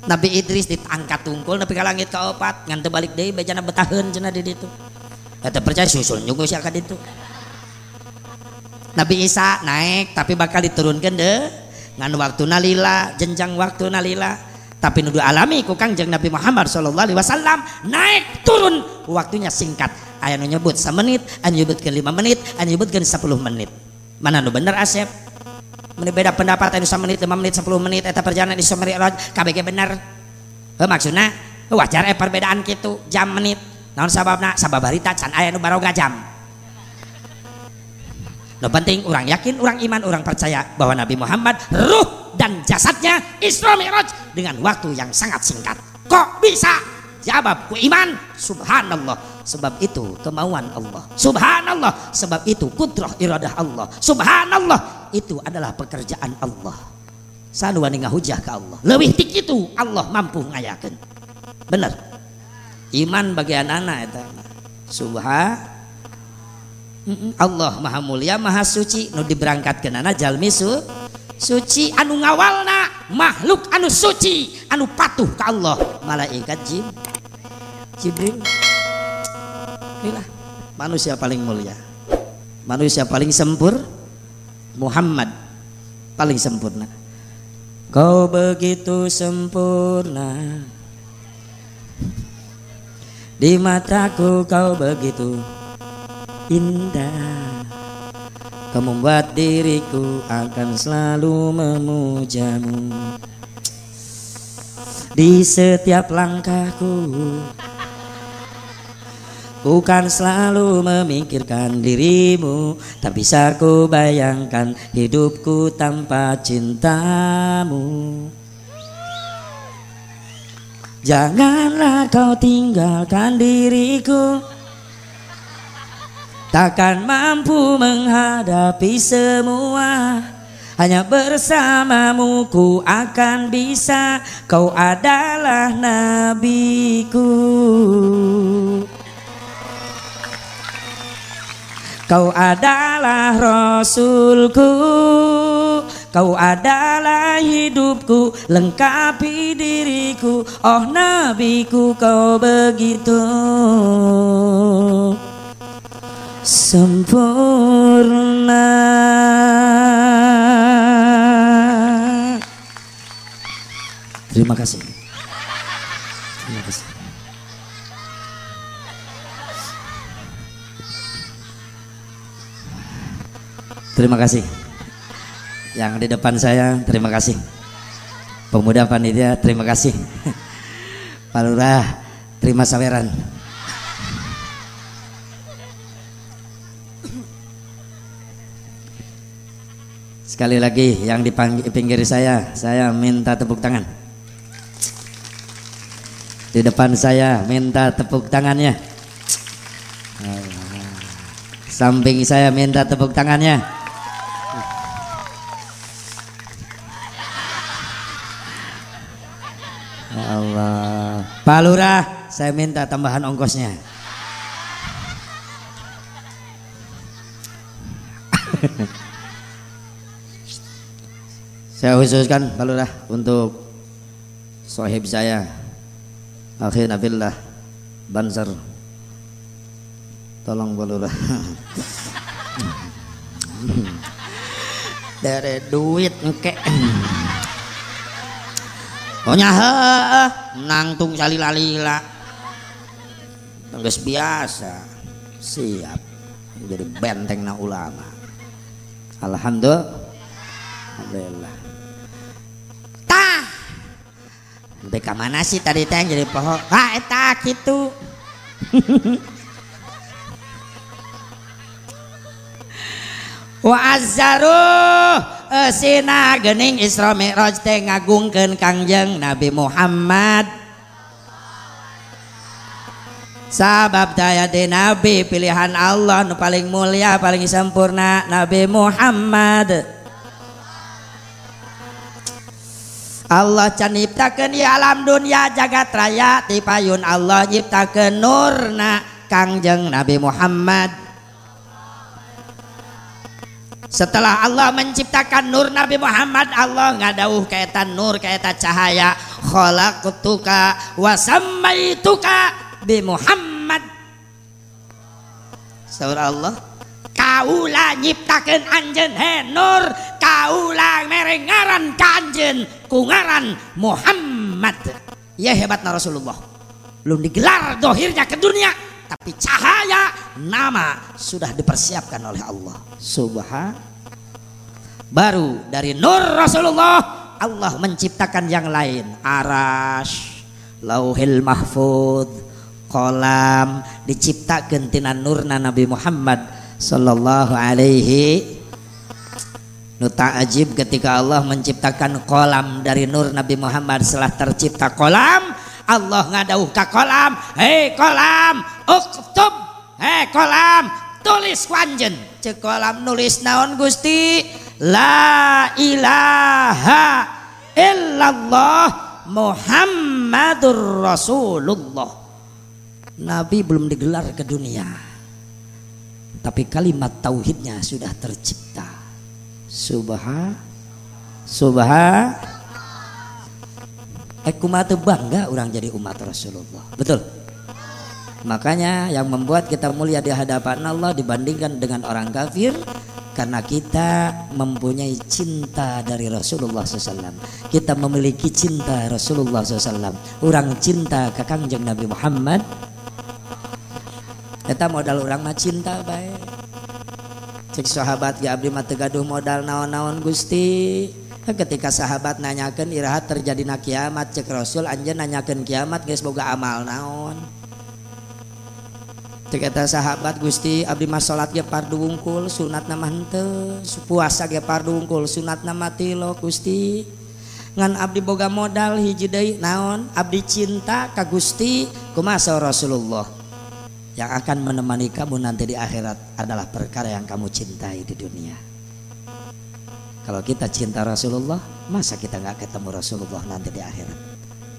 Nabi Idris ditangkat unggul Nabi ke langit ke opat. Balik deh bejana betahun cina di situ Kata percaya susul juga sih akad itu. Nabi Isa naik tapi bakal diturunkan deh ngan waktu nalila jenjang waktu nalila. Tapi nudu alami ku kangjeng Nabi Muhammad Shallallahu Alaihi Wasallam naik turun. Waktunya singkat. Ayah nu nyebut semenit anu nyebutkan lima menit anu nyebutkan sepuluh menit. Mana nu bener Asep? Meni beda pendapat anu menit lima menit sepuluh menit eta perjalanan di Mi'raj KBG bener. Eh, maksudnya wajar eh perbedaan gitu jam menit naon sababna sabab harita can aya nu baroga jam. No penting orang yakin orang iman orang percaya bahwa Nabi Muhammad ruh dan jasadnya Isra Mi'raj dengan waktu yang sangat singkat. Kok bisa? Jawab ku iman. Subhanallah. Sebab itu kemauan Allah. Subhanallah. Sebab itu kudrah iradah Allah. Subhanallah. Itu adalah pekerjaan Allah. Saluan hujah ke Allah. Lebih tik itu Allah mampu ngayakan benar iman bagian anak itu subha Allah maha mulia maha suci. Nu diberangkatkan anak jalmi su suci. Anu ngawalna makhluk anu suci anu patuh ke Allah. Malaikat jim Jibril. Inilah manusia paling mulia. Manusia paling sempur Muhammad paling sempurna. Kau begitu sempurna di mataku kau begitu indah. Kau membuat diriku akan selalu memujamu. Di setiap langkahku Bukan selalu memikirkan dirimu. Tak bisa ku bayangkan hidupku tanpa cintamu Janganlah kau tinggalkan diriku. Takkan mampu menghadapi semua. Hanya bersamamu ku akan bisa. Kau adalah nabiku. Kau adalah rasulku Kau adalah hidupku Lengkapi diriku. Oh nabiku kau begitu. Sempurna. Terima kasih. Terima kasih. Terima kasih Yang di depan saya terima kasih Pemuda panitia terima kasih *laughs* Pak Lurah terima saweran Sekali lagi yang di pinggir saya, saya minta tepuk tangan. Di depan saya minta tepuk tangannya. Samping saya minta tepuk tangannya. Allah. Pak Lurah, saya minta tambahan ongkosnya. *laughs* Saya khususkan lah untuk sahib saya Akhir Nabilah Bansar Tolong lah *laughs* Dari duit engke Pokoknya heh nangtung salila-lila Tengges biasa. Siap. Jadi benteng na ulama. Alhamdulillah. Alhamdulillah. Beka mana sih tadi teh jadi pohon? Ah eta gitu *laughs* wa azzaru sina gening Isra Mi'raj teh ngagungkeun Kangjeng Nabi Muhammad. Sabab daya di Nabi pilihan Allah nu paling mulia paling sempurna Nabi Muhammad. Allah can nyiptakeun ya alam dunia jagat raya tipayun Allah nyiptakeun nurna Kangjeng Nabi Muhammad setelah Allah menciptakan nur Nabi Muhammad Allah ngadauh kaitan nur kaitan cahaya. Khalaqtuka wa sammaituka bi Muhammad Surah Allah kaulah nyiptakan anjen he nur kaulah merengaran kanjen kungaran Muhammad. Ya hebatnya Rasulullah. Belum digelar dohirnya ke dunia tapi cahaya nama sudah dipersiapkan oleh Allah. Subhan. Baru dari nur Rasulullah Allah menciptakan yang lain. Arash lauhil mahfud kolam diciptakan tina nurna Nabi Muhammad sallallahu alaihi. Nuta ajib ketika Allah menciptakan kolam dari nur Nabi Muhammad. Setelah tercipta kolam Allah ngadauh ke kolam. Hei kolam uktub hei kolam. Tulis wanjen. Cek kolam nulis naon gusti? La ilaha illallah Muhammadur Rasulullah. Nabi belum digelar ke dunia tapi kalimat tauhidnya sudah tercipta. Subha subha Aku mati bangga orang jadi umat Rasulullah? Betul makanya yang membuat kita mulia di hadapan Allah dibandingkan dengan orang kafir karena kita mempunyai cinta dari Rasulullah SAW kita memiliki cinta Rasulullah SAW orang cinta ke kangjeng Nabi Muhammad. Kita modal orang mah cinta baik cek sahabat ya abdi mah tegaduh modal naon-naon Gusti. Ketika sahabat nanyakan irahat terjadi na kiamat cek Rasul anjen nanyakan kiamat guys boga amal naon cek eta sahabat Gusti abdi mah salat ge fardu wungkul sunat nama henteu puasa ge fardu wungkul sunat nama tilo Gusti ngan abdi boga modal hiji naon abdi cinta ka Gusti kumasa Rasulullah yang akan menemani kamu nanti di akhirat adalah perkara yang kamu cintai di dunia. Kalau kita cinta Rasulullah, masa kita nggak ketemu Rasulullah nanti di akhirat?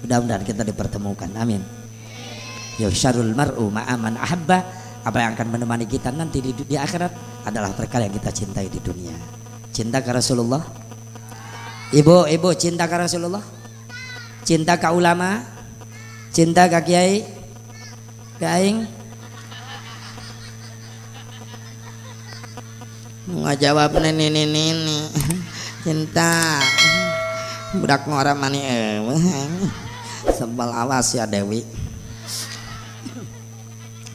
Mudah-mudahan kita dipertemukan. Amin. Yusyarul mar'u ma'aman ahabba. Apa yang akan menemani kita nanti di, di akhirat adalah perkara yang kita cintai di dunia. Cinta ke Rasulullah. Ibu, ibu cinta ke Rasulullah. Cinta ke ulama. Cinta ke kiai. Kaing ngajawab nini nini cinta budak ngora mani eh sebel awas ya Dewi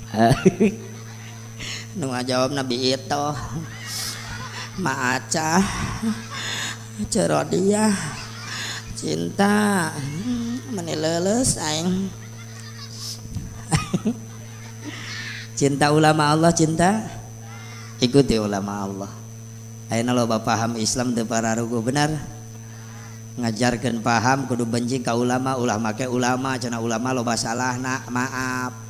*laughs* nu ngajawab Nabi itu maaca cerodia cinta mani leles aing. *laughs* Cinta ulama Allah cinta. Ikuti ulama Allah. Ayo lo paham Islam teu pararugu benar? Ngajarkan paham kudu benci ka ulama ulah make ulama cina ulama lo salah nak maaf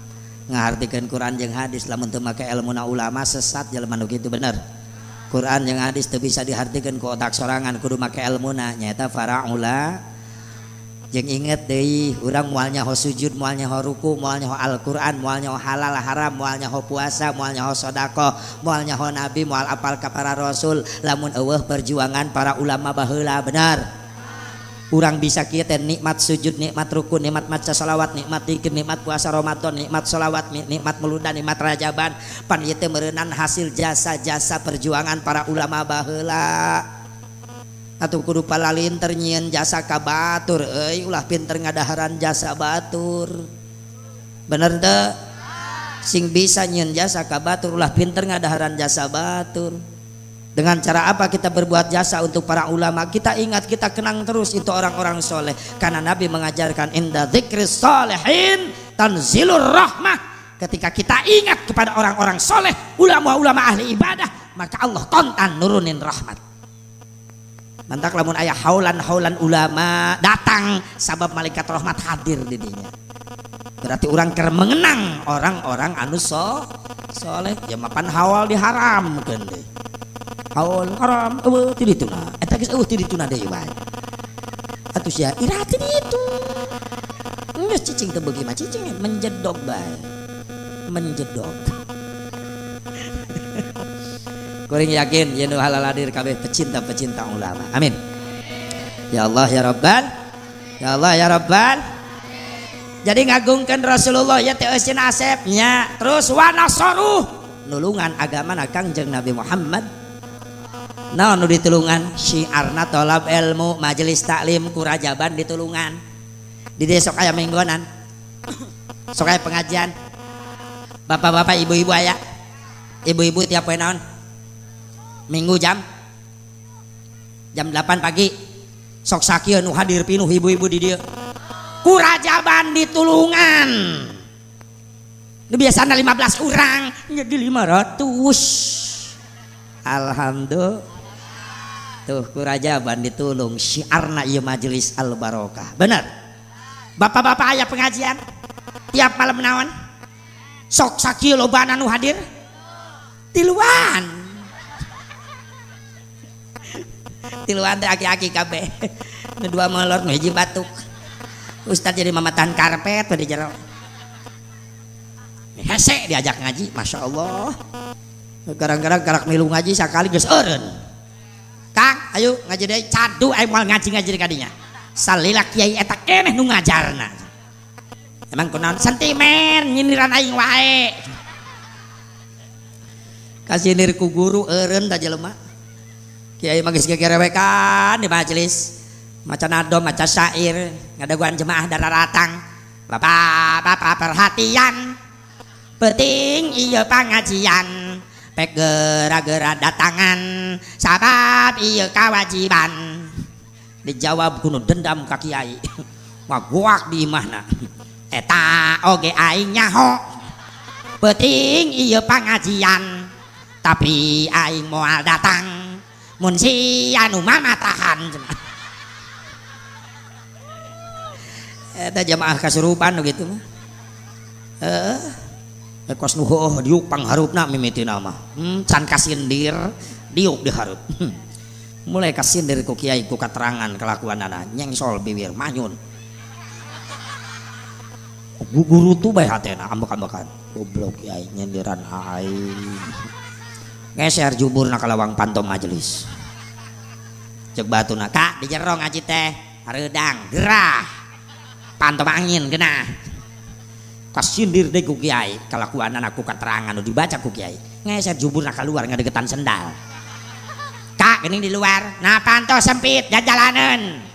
ngahartikeun Quran jeung hadis lamun teu make ilmu na ulama sesat jelema nu kitu bener. Quran jeung hadis teu bisa dihartikeun ku otak sorangan kudu make ilmuna nyaeta faraula. Jeung inget deui urang mualnya ho sujud mualnya ho ruku mualnya ho Al-Qur'an mualnya ho halal haram mualnya ho puasa mualnya ho sedekah mualnya ho nabi moal apal ka para rasul. Lamun eueuh perjuangan para ulama baheula bener urang bisa kita nikmat sujud nikmat ruku nikmat maca salawat nikmat dikir nikmat puasa Ramadan nikmat salawat nikmat meludan nikmat rajaban. Pan itu merenan hasil jasa-jasa perjuangan para ulama baheula. Atau kudu palalin ternyian jasa ka batur. Euy ulah pinter ngadaharan jasa batur. Bener deh sing bisa nyian jasa ka batur ulah pinter ngadaharan jasa batur. Dengan cara apa kita berbuat jasa untuk para ulama? Kita ingat kita kenang terus itu orang-orang soleh. Karena Nabi mengajarkan inda dzikri solehin tanzilur rahmah. Ketika kita ingat kepada orang-orang soleh ulama-ulama ahli ibadah maka Allah tontan nurunin rahmat. Mantak lamun ayah haulan haulan ulama datang sabab malaikat rahmat hadir di dinya. Berarti orang ker mengenang orang-orang anu so soleh. Ya mapan hawal diharam deh haul haram eueuh ti dituna eta geus eueuh ti dituna deui wae atuh sia irati itu geus cicing teu beugi mah cicing menjedok bae menjedok *laughs* Kuring yakin ya halal hadir kabeh pecinta-pecinta ulama. Amin. Ya Allah ya Rabbal. Ya Allah ya Rabbal. Jadi ngagungkan Rasulullah ya teusin asepnya. Terus wa nasaruh nulungan agama nakang jeng Nabi Muhammad. Nah, nu ditulungan syiarna tolab ilmu majelis taklim kurajaban ditulungan. Di desa kaya mingguanan. Sok pengajian. Bapak-bapak, ibu-ibu ayah. Ibu-ibu tiap poe naon? minggu jam jam 8 pagi sok sakit nu hadir pinuh ibu-ibu di dia kurajaban di tulungan ini biasanya 15 orang jadi 500 Alhamdulillah tuh kurajaban ditulung. Syiarna iya majelis al barokah benar bapak-bapak ayah pengajian? Tiap malam menawan sok sakit lobana nu hadir? Tiluan. *laughs* Tiluan teh aki-aki kabeh. Nu dua molor hiji batuk. Ustad jadi mamatan karpet di jero. Hese diajak ngaji Masya Allah. Kadang-kadang karak milu ngaji sekali geus eureun Kang ayo ngaji deh cadu ayo mal ngaji ngaji di kadinya. Salila kiai eta keneh nu ngajarna. Emang kunaon sentimen nyindiran aing wae. Kasih nir ku guru eureun da jelema. Kiai magis gegerewekan di majelis. Maca nado maca syair ngadaguan jemaah dararatang. Bapak bapak perhatian. Penting iya pengajian pegera-gera datangan. Sabab iya kawajiban. Dijawab kuno dendam ka Kyai *laughs* guak di imahna. *laughs* Eta oge aing nyaho. Penting iya pangajian. Tapi aing moal datang. Mun si anu mama tahan *laughs* eta jamaah kasurupan gitu mah. Eh ekos nuho diuk pangharupna mimiti nama. Hmm, can kasindir diuk diharup. Hmm. mulai kasindir ku kiai ku katerangan kelakuan anak. Nyengsol bibir manyun. Guru tuh baik hatena ambek-ambekan. Goblok kiai nyendiran aing geser jubur nak kalawang pantom majelis. Cek batu nak kak di jero ngaji teh. Redang gerah. Pantom angin kena kasindir deh ku kiai. Kelakuan anakku keterangan udah dibaca ku kiai. Ngeset jubur nak keluar ngedeketan sendal. Kak gini di luar. Nah panto sempit ya jalanan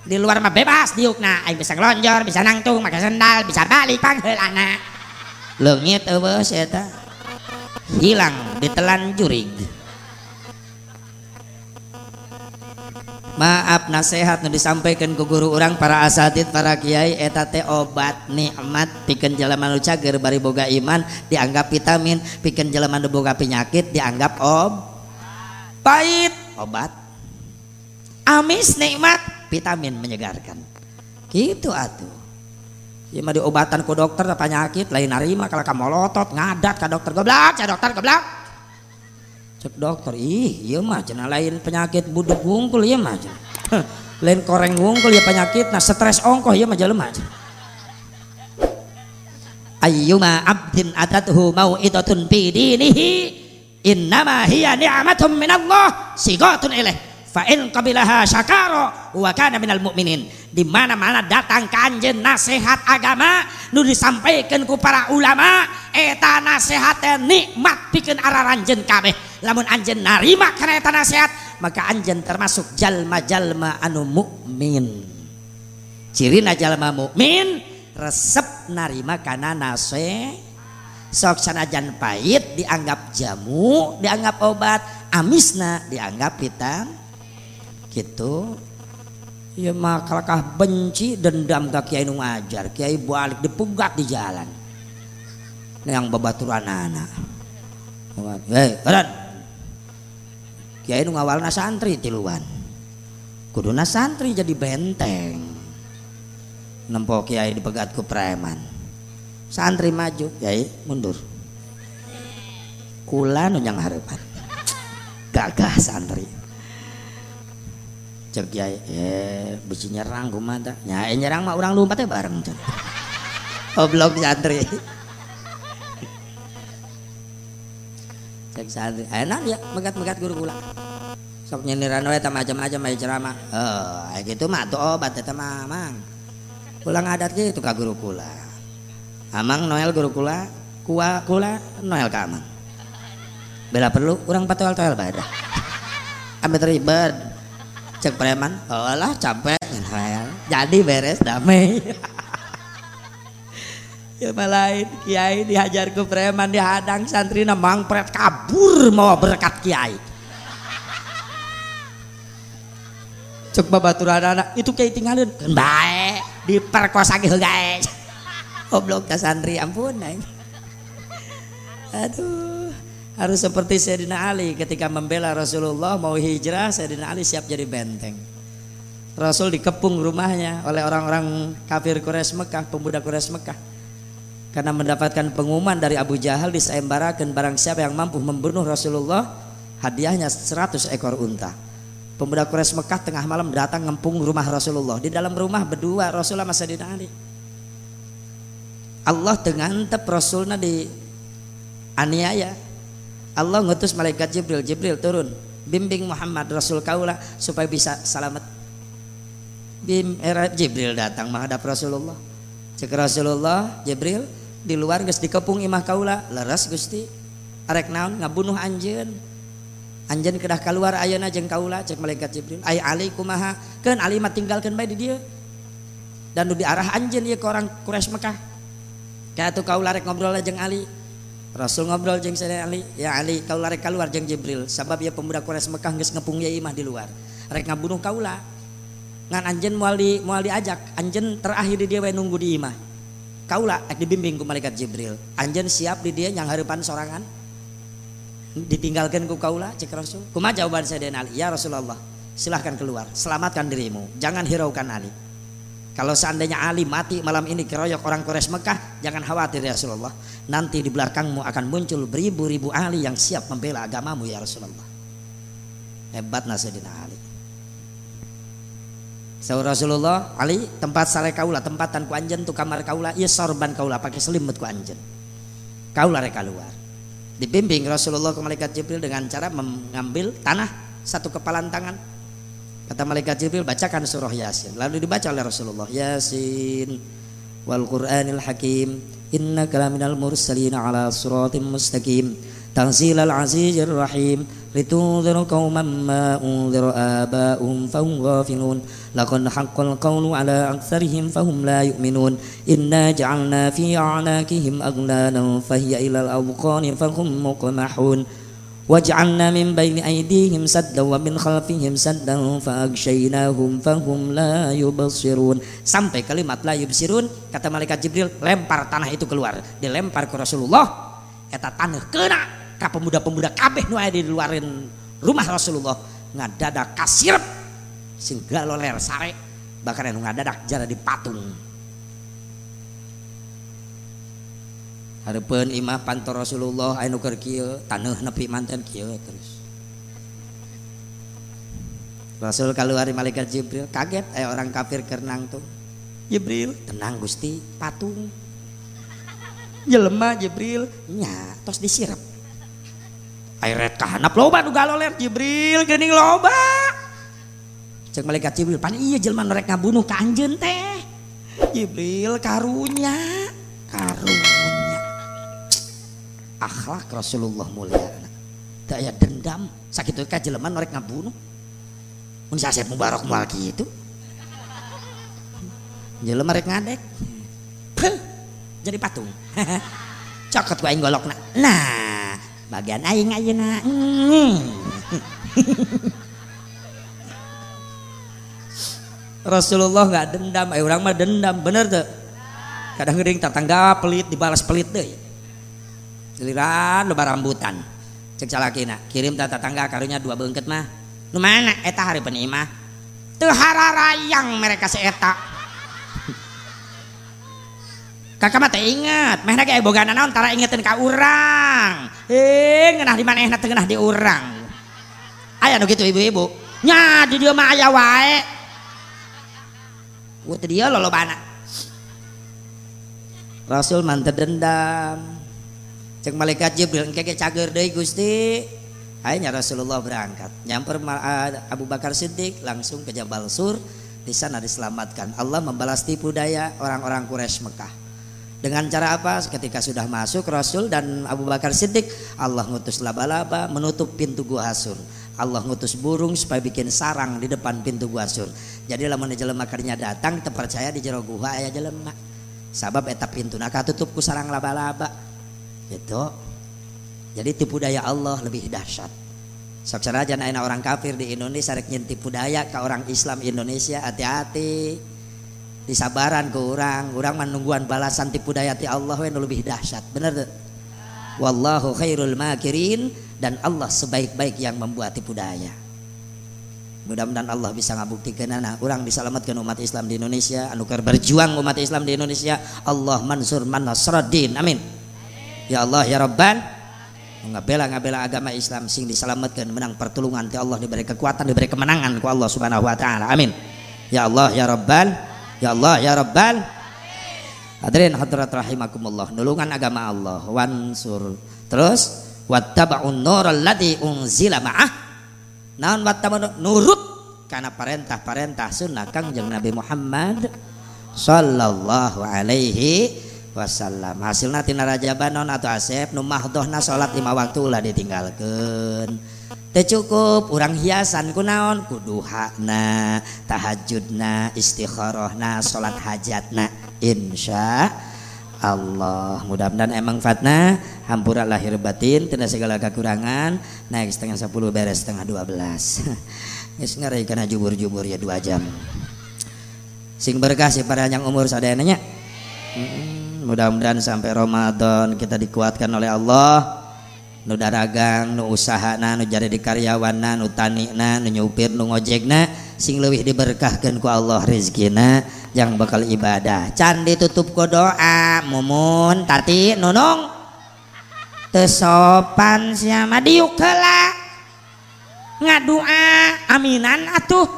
di luar mah bebas diukna aing bisa ngelonjor bisa nangtung pakai sendal bisa balik panggil anak. Lengit bos eta. Hilang ditelan jurig. Maaf nasihat nu disampaikan ke guru orang para asatid para kiai eta teh obat nikmat. Pikeun jelema nu cager bari boga iman dianggap vitamin. Pikeun jelema nu boga penyakit dianggap ob pahit obat. Amis nikmat vitamin menyegarkan. Gitu atuh. Ya mah diobatan ku dokter penyakit lain narima kalau kamu lotot ngadat ke dokter goblok, cek dokter goblok. Cek dokter, ih, iya mah cenah lain penyakit buduk wungkul iya mah. lain koreng wungkul ya penyakit nah stres ongkoh iya mah jelema. Ayyuma abdin atatuhu mau'idatun fi dinihi innama hiya ni'matun minallah sigatun ilaih fa'in qabilaha syakara wa kana minal mu'minin. Di mana-mana datang kanjen nasihat agama nu disampaikan ku para ulama eta nasihat nikmat pikeun araranjeun kabeh. Lamun anjeun narima kana eta nasihat maka anjeun termasuk jalma-jalma anu mukmin cirina jalma mukmin resep narima kana nasihat sok sanajan pahit dianggap jamu dianggap obat amisna dianggap hitam. Gitu ya mah kalakah benci dendam ke kiai nu ngajar? Kiai balik dipegat di jalan. Yang babaturan anak hei karan kiai nu ngawalna santri tiluan kuduna santri jadi benteng. Nempo kiai dipegat ku preman. Santri maju kiai mundur. Kula nu yang harapan gagah santri cek kiai eh besi nyerang kumata nya eh, nyerang mah orang lompatnya bareng cek oblok santri. Cek santri. Enak ya megat-megat guru kula. Sok nyindiran wae macam-macam aya ceramah. Eh gitu mah tuh obat eta mah mang. Kula ngadat gitu ka guru kula. Amang noel guru kula kua kula noel ka amang. Bela perlu kurang patoel toel badah ambil ribet cek preman oh capek jadi beres damai. *laughs* Ya lain kiai dihajar ke preman dihadang santri namang pret kabur mau berkat kiai. Cek babaturan anak itu kiai tinggalin. Kan baik diperkosa gitu guys. *laughs* Goblok ke santri ampun aduh harus seperti Sayyidina Ali ketika membela Rasulullah mau hijrah Sayyidina Ali siap jadi benteng. Rasul dikepung rumahnya oleh orang-orang kafir Quraisy Mekah pemuda Quraisy Mekah. Karena mendapatkan pengumuman dari Abu Jahal disembarakan barang siapa yang mampu membunuh Rasulullah hadiahnya 100 ekor unta. Pemuda Quraisy Mekah tengah malam datang ngempung rumah Rasulullah. Di dalam rumah berdua Rasulullah sama Sayyidina Ali. Allah dengan tep rasulna di aniaya Allah ngutus malaikat Jibril Jibril turun bimbing Muhammad Rasul kaulah supaya bisa selamat. Bim era Jibril datang menghadap Rasulullah. Cek Rasulullah Jibril di luar geus dikepung imah kaula leres Gusti. Arek naon ngabunuh anjeun. Anjeun kedah keluar ayeuna jeung kaula cek malaikat Jibril ay Ali kumaha keun Ali mah tinggalkeun di dieu. Dan nu diarah anjeun ieu ke orang Quraisy Mekah. Kayak tuh kaula rek ngobrol jeung Ali Rasul ngobrol jeung saya Ali. Ya Ali kaula rek keluar jeung Jibril. Sabab ya pemuda Quraisy Mekah geus ngepung ieu imah di luar. Rek ngabunuh kaula ngan anjen mual di mual diajak. Anjen terakhir di dia nunggu di imah. Kaulah ek dibimbing ku malaikat Jibril. Anjen siap di dia yang harapan sorangan. Ditinggalkan ku kaulah cek Rasul. Kuma jawaban saya Ali. Ya Rasulullah silahkan keluar. Selamatkan dirimu. Jangan hiraukan Ali kalau seandainya Ali mati malam ini keroyok orang Quraisy Mekah jangan khawatir ya Rasulullah nanti di belakangmu akan muncul beribu-ribu Ali yang siap membela agamamu ya Rasulullah hebat Sayyidina Ali Saur Rasulullah Ali tempat sare kaula tempatan ku anjen tu kamar kaula ieu sorban kaula pakai selimut ku anjen. Kaula rek keluar. Dibimbing Rasulullah ke malaikat Jibril dengan cara mengambil tanah satu kepalan tangan. Kata malaikat Jibril bacakan surah Yasin. Lalu dibaca oleh Rasulullah Yasin wal Qur'anil Hakim Inna kalaminal mursalin ala suratim mustaqim. Tanzilal azizir rahim litunziru qawman ma unziru aba'um fahum ghafilun. Laqad haqqal qawlu ala aksarihim fahum la yu'minun. Inna ja'alna fi a'naqihim aglanan fahiyya ilal awqani fahum muqmahun. وجعلنا من بين أيديهم سدا ومن خلفهم سدا فأغشيناهم فهم لا يبصرون sampai kalimat la yubsirun kata malaikat Jibril lempar tanah itu keluar dilempar ke Rasulullah eta tanah kena ka pemuda-pemuda kabeh nu aya di luarin rumah Rasulullah ngadadak kasirep sing galoler sare bahkan anu ngadadak jara di patung Hareupeun imah pantor Rasulullah anu keur kieu taneuh nepi manten kieu terus. Rasul keluar malaikat Jibril kaget eh orang kafir kerenang tuh. Jibril tenang Gusti patung. Jelema Jibril nya tos disirap air kahanap loba nu galoler Jibril geuning loba. Cek malaikat Jibril pan iya jelma norek ngabunuh ka teh. Jibril karunya karunya akhlak Rasulullah mulia. Daya dendam. Sakit ka jelema norek ngabunuh. Mun sasep mubarak moal kitu jelema rek ngadek. Jadi patung. *laughs* Cokot ku aing golokna nah bagian aing ayeuna hmm. *laughs* Rasulullah nggak dendam, orang mah dendam, bener tuh. Kadang ngering tetangga pelit dibalas pelit deh. Giliran loba rambutan. Cek calakina, kirim tetangga karunya dua bengket mah. Nu mana? Eta hari penimah? Teu hararayang mereka seeta. *laughs* Kakak mah ingat meh ge boga naon tara ingetin ka urang. Eh ngeunah di manehna teu ngeunah di urang. Aya nu kitu ibu-ibu. Nya di dieu mah aya wae. Wah dia lolobana Rasul mantep dendam cek malaikat Jibril engke cager deui Gusti akhirnya Rasulullah berangkat nyamper Abu Bakar Siddiq langsung ke Jabal Sur di sana diselamatkan Allah membalas tipu daya orang-orang Quraisy Mekah dengan cara apa? Ketika sudah masuk Rasul dan Abu Bakar Siddiq, Allah ngutus laba-laba menutup pintu gua Hasur. Allah ngutus burung supaya bikin sarang di depan pintu gua Hasur. Jadi lamun jelema kernya datang, kita percaya di jero gua aya jelema. Sabab eta pintu tutup ku sarang laba-laba. Gitu. Jadi tipu daya Allah lebih dahsyat. Sok aja orang kafir di Indonesia rek tipu daya ke orang Islam Indonesia hati-hati. Disabaran ke orang. Orang menungguan balasan tipu daya ti Allah yang lebih dahsyat. Benar tuh wallahu khairul makirin dan Allah sebaik-baik yang membuat tipu daya. Mudah-mudahan Allah bisa ngabuktikan nah orang diselamatkan umat Islam di Indonesia. Anukar berjuang umat Islam di Indonesia. Allah mansur man nasraddin amin ya Allah ya Rabban. Ngabela ngabela agama Islam sing diselamatkan menang pertolongan. Ti Allah diberi kekuatan diberi kemenangan ku Allah subhanahu wa ta'ala. Amin. Ya Allah ya Rabban. Ya Allah ya Rabbal Hadirin hadirat rahimakumullah, nulungan agama Allah, wansur. Terus wattaba'un nur alladzi unzila ma'ah. Naon wattaba'un nurut. Karena perintah-perintah sunnah Kangjeng Nabi Muhammad sallallahu alaihi wasallam. Hasilna tina rajaban non atau asep nu mahdohna salat lima waktu lah ditinggalkeun. Teu cukup urang hiasan ku naon? Ku duhana, tahajudna, istikharahna, salat hajatna insya Allah. Mudah-mudahan emang fatna hampura lahir batin tidak segala kekurangan naik setengah sepuluh beres setengah dua belas. *laughs* Geus ngarai kana jubur-jubur ya dua jam. Sing berkah si para yang umur sadananya hmm, mudah-mudahan sampai Ramadan kita dikuatkan oleh Allah. Nu daragang nu usahana nu jadi di karyawana nu tanina nu nyupir nu ngojekna sing lebih diberkahkan ku Allah rezekina yang bakal ibadah. Can ditutup ku doa mumun tati nunung. Tesopan siapa diuk kela ngadua aminan atuh.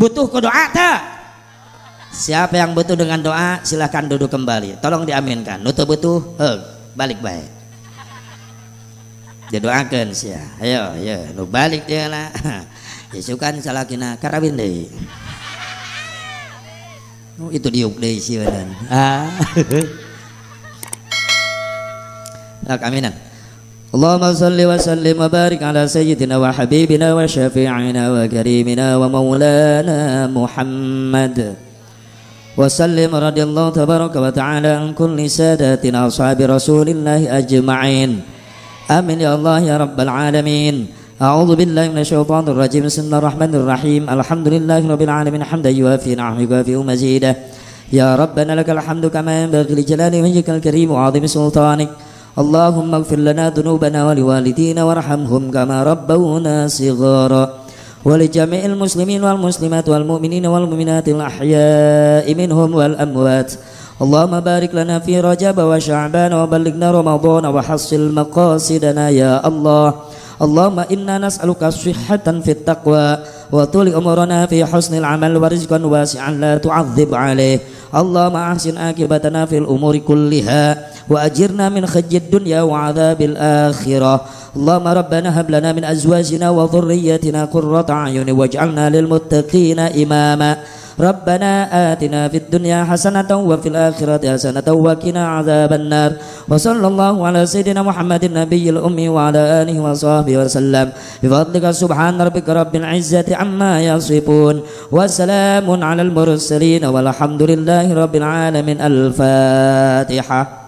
Butuh ku doa teh Siapa yang butuh dengan doa silahkan duduk kembali. Tolong diaminkan. Nutup butuh, heh balik baik. Didoakan sih. Ayo, ya, nu balik dia lah. *laughs* Ya, Yesukan salah kina karabin deh. Oh, itu diuk deh sih dan. Ah. *laughs* Lak. Allahumma salli wa sallim wa barik ala sayyidina wa habibina wa syafi'ina wa karimina wa maulana Muhammad. وسلم رضي الله تبارك وتعالى عن كل ساداتنا أصحاب رسول الله أجمعين. آمين يا الله يا رب العالمين. أعوذ بالله من الشيطان الرجيم. بسم الله الرحمن الرحيم. الحمد لله رب العالمين. حمدا يوافي نعمه يوافي مزيده. يا ربنا لك الحمد كما ينبغي لجلال وجهك الكريم وعظيم سلطانك. اللهم اغفر لنا ذنوبنا ولوالدينا وارحمهم كما ربونا صغارا. ولجميع المسلمين والمسلمات والمؤمنين والمؤمنات الأحياء منهم والأموات. اللهم بارك لنا في رجب وشعبان وبلغنا رمضان وحصل مقاصدنا يا الله. اللهم إنا نسألك صحة في التقوى وطول أمرنا في حسن العمل ورزقا واسعا لا تعذب عليه. اللهم أحسن عاقبتنا في الأمور كلها وأجرنا من خزي الدنيا وعذاب الآخرة. اللهم ربنا هب لنا من أزواجنا وذريتنا قرة أعين واجعلنا للمتقين إماما. ربنا آتنا في الدنيا حسنة وفي الآخرة حسنة وقنا عذاب النار. وصلى الله على سيدنا محمد النبي الأمي وعلى آله وصحبه وسلم. بفضلك سبحان ربك رب العزة عما يصفون. وسلام على المرسلين والحمد لله رب العالمين. الفاتحة.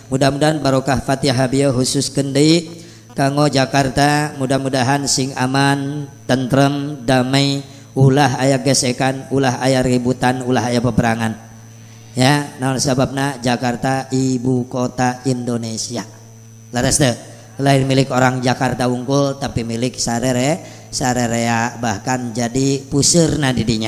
Mudah-mudahan barokah Fatihah biya khusus kendai kanggo Jakarta mudah-mudahan sing aman tentrem damai ulah ayah gesekan ulah ayah ributan ulah ayah peperangan. Ya nah sebabna Jakarta ibu kota Indonesia. Laras deh lain milik orang Jakarta unggul tapi milik sarere sarerea bahkan jadi pusir didinya